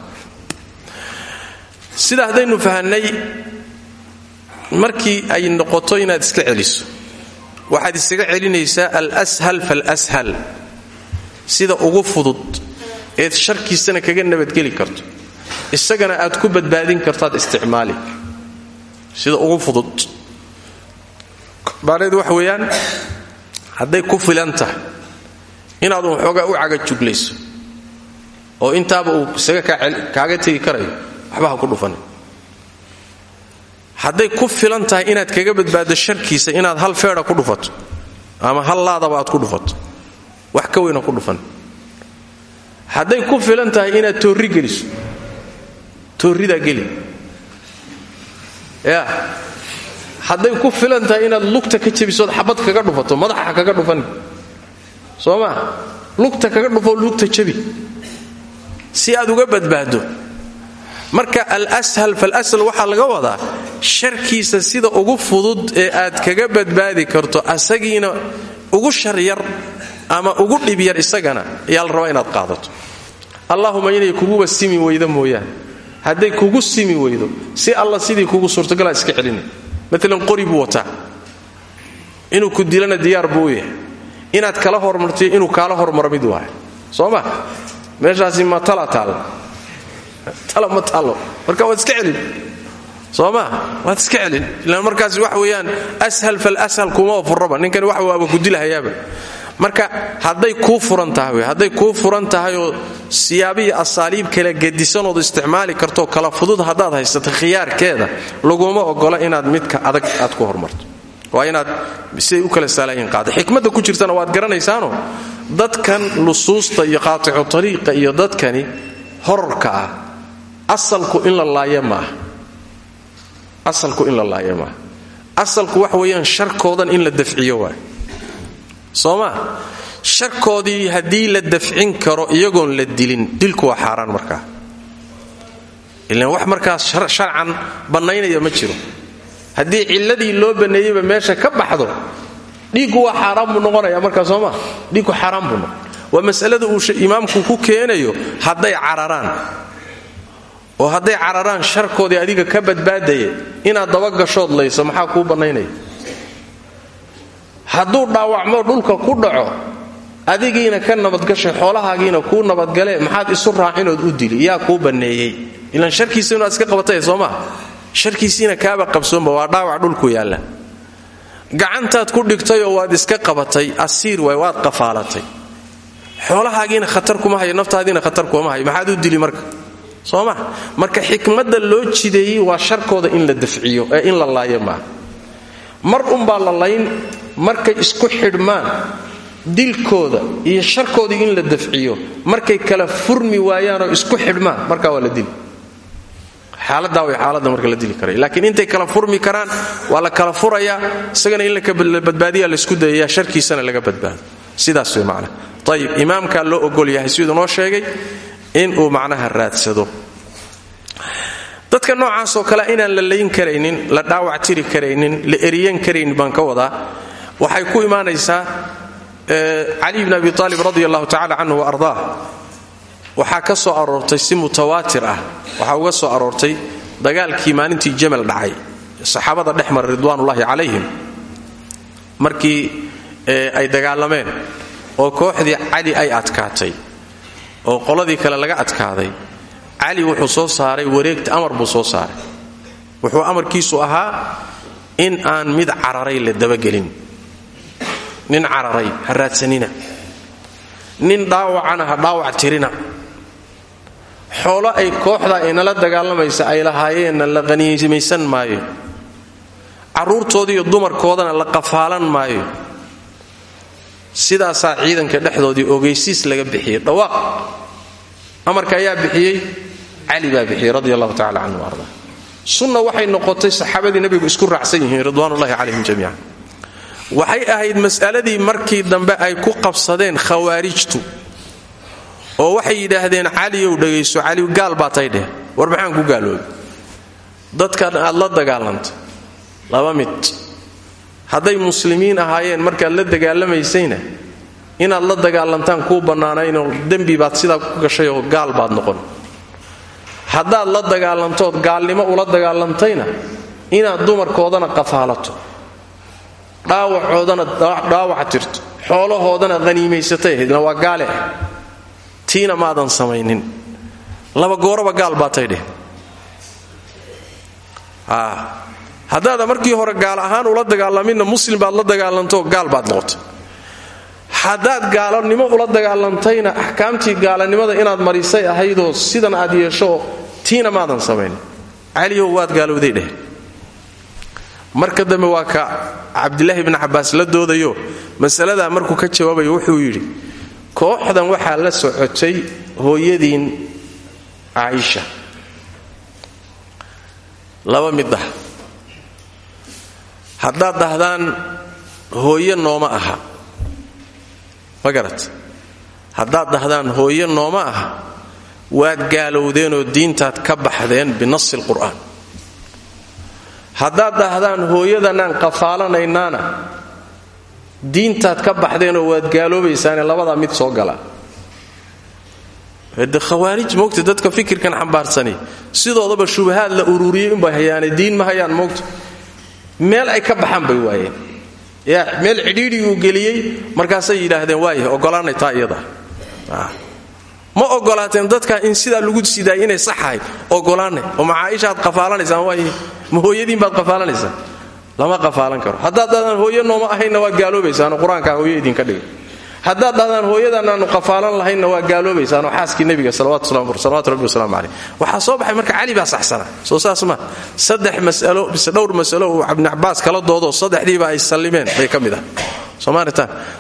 Speaker 1: sida haddaynu fahanay markii ay noqoto inaad iska celiso waxaad isaga celinaysaa alshal falshal sida ugu fudud eed sharkiisana kaga nabadgeli karto isagana aad ku badbaadin kartaad isticmaali. Sida ugu fudud. Baaneed wax weeyaan hadday ku filan tahay inaad waxoogaa u cagajuglayso oo intaaba uu isaga kaaga tegi karayo waxba ku dhufan hadday ku filan tahay inaad kaga badbaaddo sharkiisa inaad hal feedha ku dhufato ama hal laadaba aad ku dhufato wax ka weyna ku dhufan hadday ku filan tahay inaad toorri geliso toorridaa geli. Ya hadday ku filan tahay inaad lugta ka jabisood xabad kaga dhufato madaxa kaga dhufan. Soo maa lugta kaga dhufo lugta jabi si aad uga badbaaddo. Marka alshal falshal waxaa laga wadaa sharkiisa sida ugu fudud ee aad kaga badbaadi karto asagiina ugu shar yar ama ugu dhib yar isagana. Ayaa la rabaa inaad qaadato. Allahuma inay kuguba simi weydo mooyaane hadday kugu simi weydo si alla sidii kugu suurtagalaa iska celinay maalan qori buu wataa. Inuu ku dilana diyaar buu u yahay. Inaad kala hormartiyo inuu kaala hormaro mid waayo. Soo ma? Meeshaasi ma tala taalla tala ma taallo. Marka waad iska celin. Soo ma? Waad iska celin. Ilaan markaasi waxa weeyaan ashal falashal kuma furraba. Ninkani wax waaba ku dilahayaaba marka hadday kuu furan tahay hadday kuu furan tahay oo siyaabiyo asaaliib kala gedisanood isticmaali kartoo kala fudud haddaad haysato khiyaarkeeda laguma ogola inaad midka adag aad ku hormarto. Waa inaad siday u kala saalayiin qaada xikmadda ku jirtana waad garanaysaano dadkan lusuusta iyo qaaticu tariiqa iyo dadkani horarka ah asalku in la laayo maaha asalku in la asalku waxa weeyaan sharkoodan in la dafciyo waay soo maa sharkoodii haddii la dafcin karo iyagoon la dilin dilku waa xaaraan markaa. Ilaan wax markaas sharcan bannaynaya ma jiro. Haddii cilladii loo banneeyeyba meesha ka baxdo dhiiggu waa xaaraan buu noqonaya markaa soo maa dhiiggu xaaraan buu noqon waa masalada uu imaamku ku keenayo hadday cararaan. Oo hadday cararaan sharkoodii adiga ka badbaadaya inaad dabagashood layso maxaa kuu bannaynaya hadduu dhaawacmo dhulka ku dhaco adigiina ka nabadgashay xoolahaagiina kuu nabadgale maxaad isu raacinood u dili yaa kuu banneeyey ilaan sharkiisa inaad iska qabatay soo maa kaaba qabsoonba waa dhaawac dhulku yaalla. Gacantaad ku dhigtayoo waad iska qabatay asiir waay waad qafaalatay. Xoolahaagiina khatar kuma hayo naftaadiina khatar kuma hayo maxaad u dili marka? Soo ma marka xikmadda loo jideeyey waa sharkooda in la dafciyo ee in la laayo maaha mar unbaa la layn markay isku xidhmaan dilkooda iyo sharkoodii in la dafciyo markay kala furmi waayaanoo isku xidhmaan markaa waa la dili. Xaaladaa way xaaladda marka la dili karay. Laakiin intay kala furmi karaan waa la kala furayaa isagana in la badbaadiya laysku dayaya sharkiisana laga badbaado. Sidaas way macnaha ayib imaamkaa loo ogol yahay siduu noo sheegay inuu macnaha raadsado dadka noocaasoo kale inaan la layn karaynin la dhaawac tiri karaynin la eriyan karaynin baan ka wadaa. Waxay ku imaanaysaa cali bn abi aalib radi allahu tacala canhu wa ardaah. Waxaa ka soo aroortay si mutawaatir ah. Waxaa uga soo aroortay dagaalkii maalintii jamal dhacay saxaabada dhex mara ridwaanullaahi markii ay dagaalameen oo kooxdii cali ay adkaatay oo qoladii kale laga adkaaday cali wuxuu soo saaray wareegta amar buu soo saaray. Wuxuu amarkiisu ahaa in aan mid cararay la dabagelin. Nin cararay ha raadsanina. Nin dhaawacana ha dhaawac tirina. Xoolo ay kooxda aynala dagaalamaysa ay lahaayeenna la qaniimaysan maayo. Carruurtooda iyo dumarkoodana la qafaalan maayo. Sidaasaa ciidanka dhexdoodii ogeysiis laga bixiyey. Dhawaaq. Amarka ayaa bixiyey cali baa bixiyey radi allahu arda. Sunna waxay noqotay saxaabadii nebigu isku raacsan yihiin ridwaanullahi calayhim jamiican. Waxay ahayd mas'aladii markii dambe ay ku qabsadeen khawaarijtu oo waxay yidhaahdeen caliyow dhegayso cali gaal baa tay dheh war maxaan ku gaaloobay? Dadkan aad la dagaalantay laba mid. Hadday muslimiin ahaayeen markaad la dagaalamaysayna inaad la dagaalantaan kuu bannaanaynoo dembi baad sidaa ku gashay oo gaal baad noqon haddaad la dagaalantood gaalnimo ula dagaalantayna inaad dumarkoodana qafaalato. Dhaawacoodana dhaawac tirto. Xoolahoodana haniimaysatay ahaydna waa gaale ah tiina maadan samaynin. Laba gooraba gaal baatay dheh haddaada markii hore gaal ahaan ula dagaalaminna muslim baad la dagaalanto gaal baad noqotay. Haddaad gaalonimo ula dagaalantayna axkaamtii gaalanimada inaad marisay ahaydoo sidan aad yeeshooo tiina maadan samaynin caliyow waad gaalowday dheh. Marka dambe waa ka cabdilaahi bni cabbaas la doodayo. Masaladaa markuu ka jawaabayo wuxuu yidhi kooxdan waxaa la socotay hooyadiin caaisha laba mid ah. Haddaad dhahdaan hooye nooma aha. Ma garat haddaad dhahdaan hooye nooma aha waad gaalowdeenoo diintaad ka baxdeen binasi lqur'aan haddaad dhahdaan hooyadanaan qafaalanaynaana diintaad ka baxdeenoo waad gaaloobaysaane labadaa mid soo gala. De khawaarij moogta dadka fikirkan xambaarsani sidoodaba shubahaad la ururiyey unbay hayaane diin ma hayaan moogta. Meel ay ka baxaan bay waayeen. Yaa meel cidhiidhi uu geliyey markaasay yidhaahdeen waaya ogolaanay taa iyada ma ogolaateen dadka in sidaa lagu sidaay inay saxahay ogolaanay oo ma caaisha aad qafaalanaysaan waay ma hooyadiin baad qafaalanaysaan lama qafaalan karo. Haddaad dhahdaan hooye nooma ahaynna waa gaaloobaysaanoo qur'aankaa hooye idinka dhigay. Haddaad dhahdaan hooyadanaanu qafaalan lahaynna waa gaaloobaysaanoo xaaskii nebiga salawatu rabbi wasalaamu caleyh waxaa soo baxay marka cali baa saxsana soo saas saddex masalo mise dhowr masalo uu ibni cabbaas kala doodo saddexdiiba ay sallimeen. Bay ka mid ah.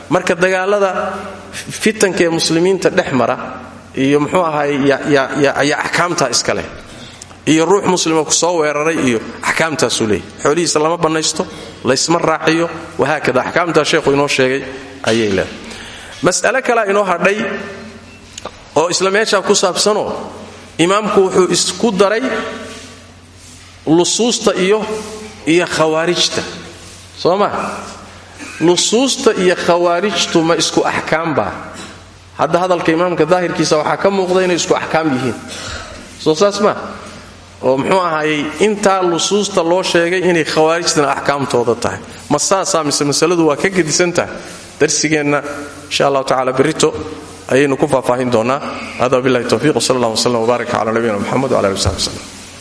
Speaker 1: Marka dagaalada fitanka ee muslimiinta dhex iyo muxuu ahaay yaa axkaamtaa iska leh. Iyo ruux muslima ku soo weeraray iyo axkaamtaasuu leeyahy xoolihiisa lama bannaysto laysma raaciyo wahaakada axkaamtaa sheekhu inoo sheegay ayay leedahay. Mas'ale kalea inoo hadhay oo isla meeshaa ku saabsanoo imaamku wuxuu isku daray lusuusta iyo iyo khawaarijta. Soo ma? Lusuusta iyo khawaarijtu ma isku axkaambaa hadda hadalka imaamka daahirkiisa waxaa ka muuqda inay isku axkaam yihiin. Soo saas ma. Oo muxuu ahaayey intaa lusuusta loo sheegay inay khawaarijtana axkaamtooda tahay. Ma saasaa mise masaladu waa ka gedisan tahay? Darsigeenna insha allahu tacala berito ayaynu ku faahfaahin doonaa. Hada billahi towfiiq wsal allah wslam wbaarak cala nabiyina muxamed wala ali w saxbi wslem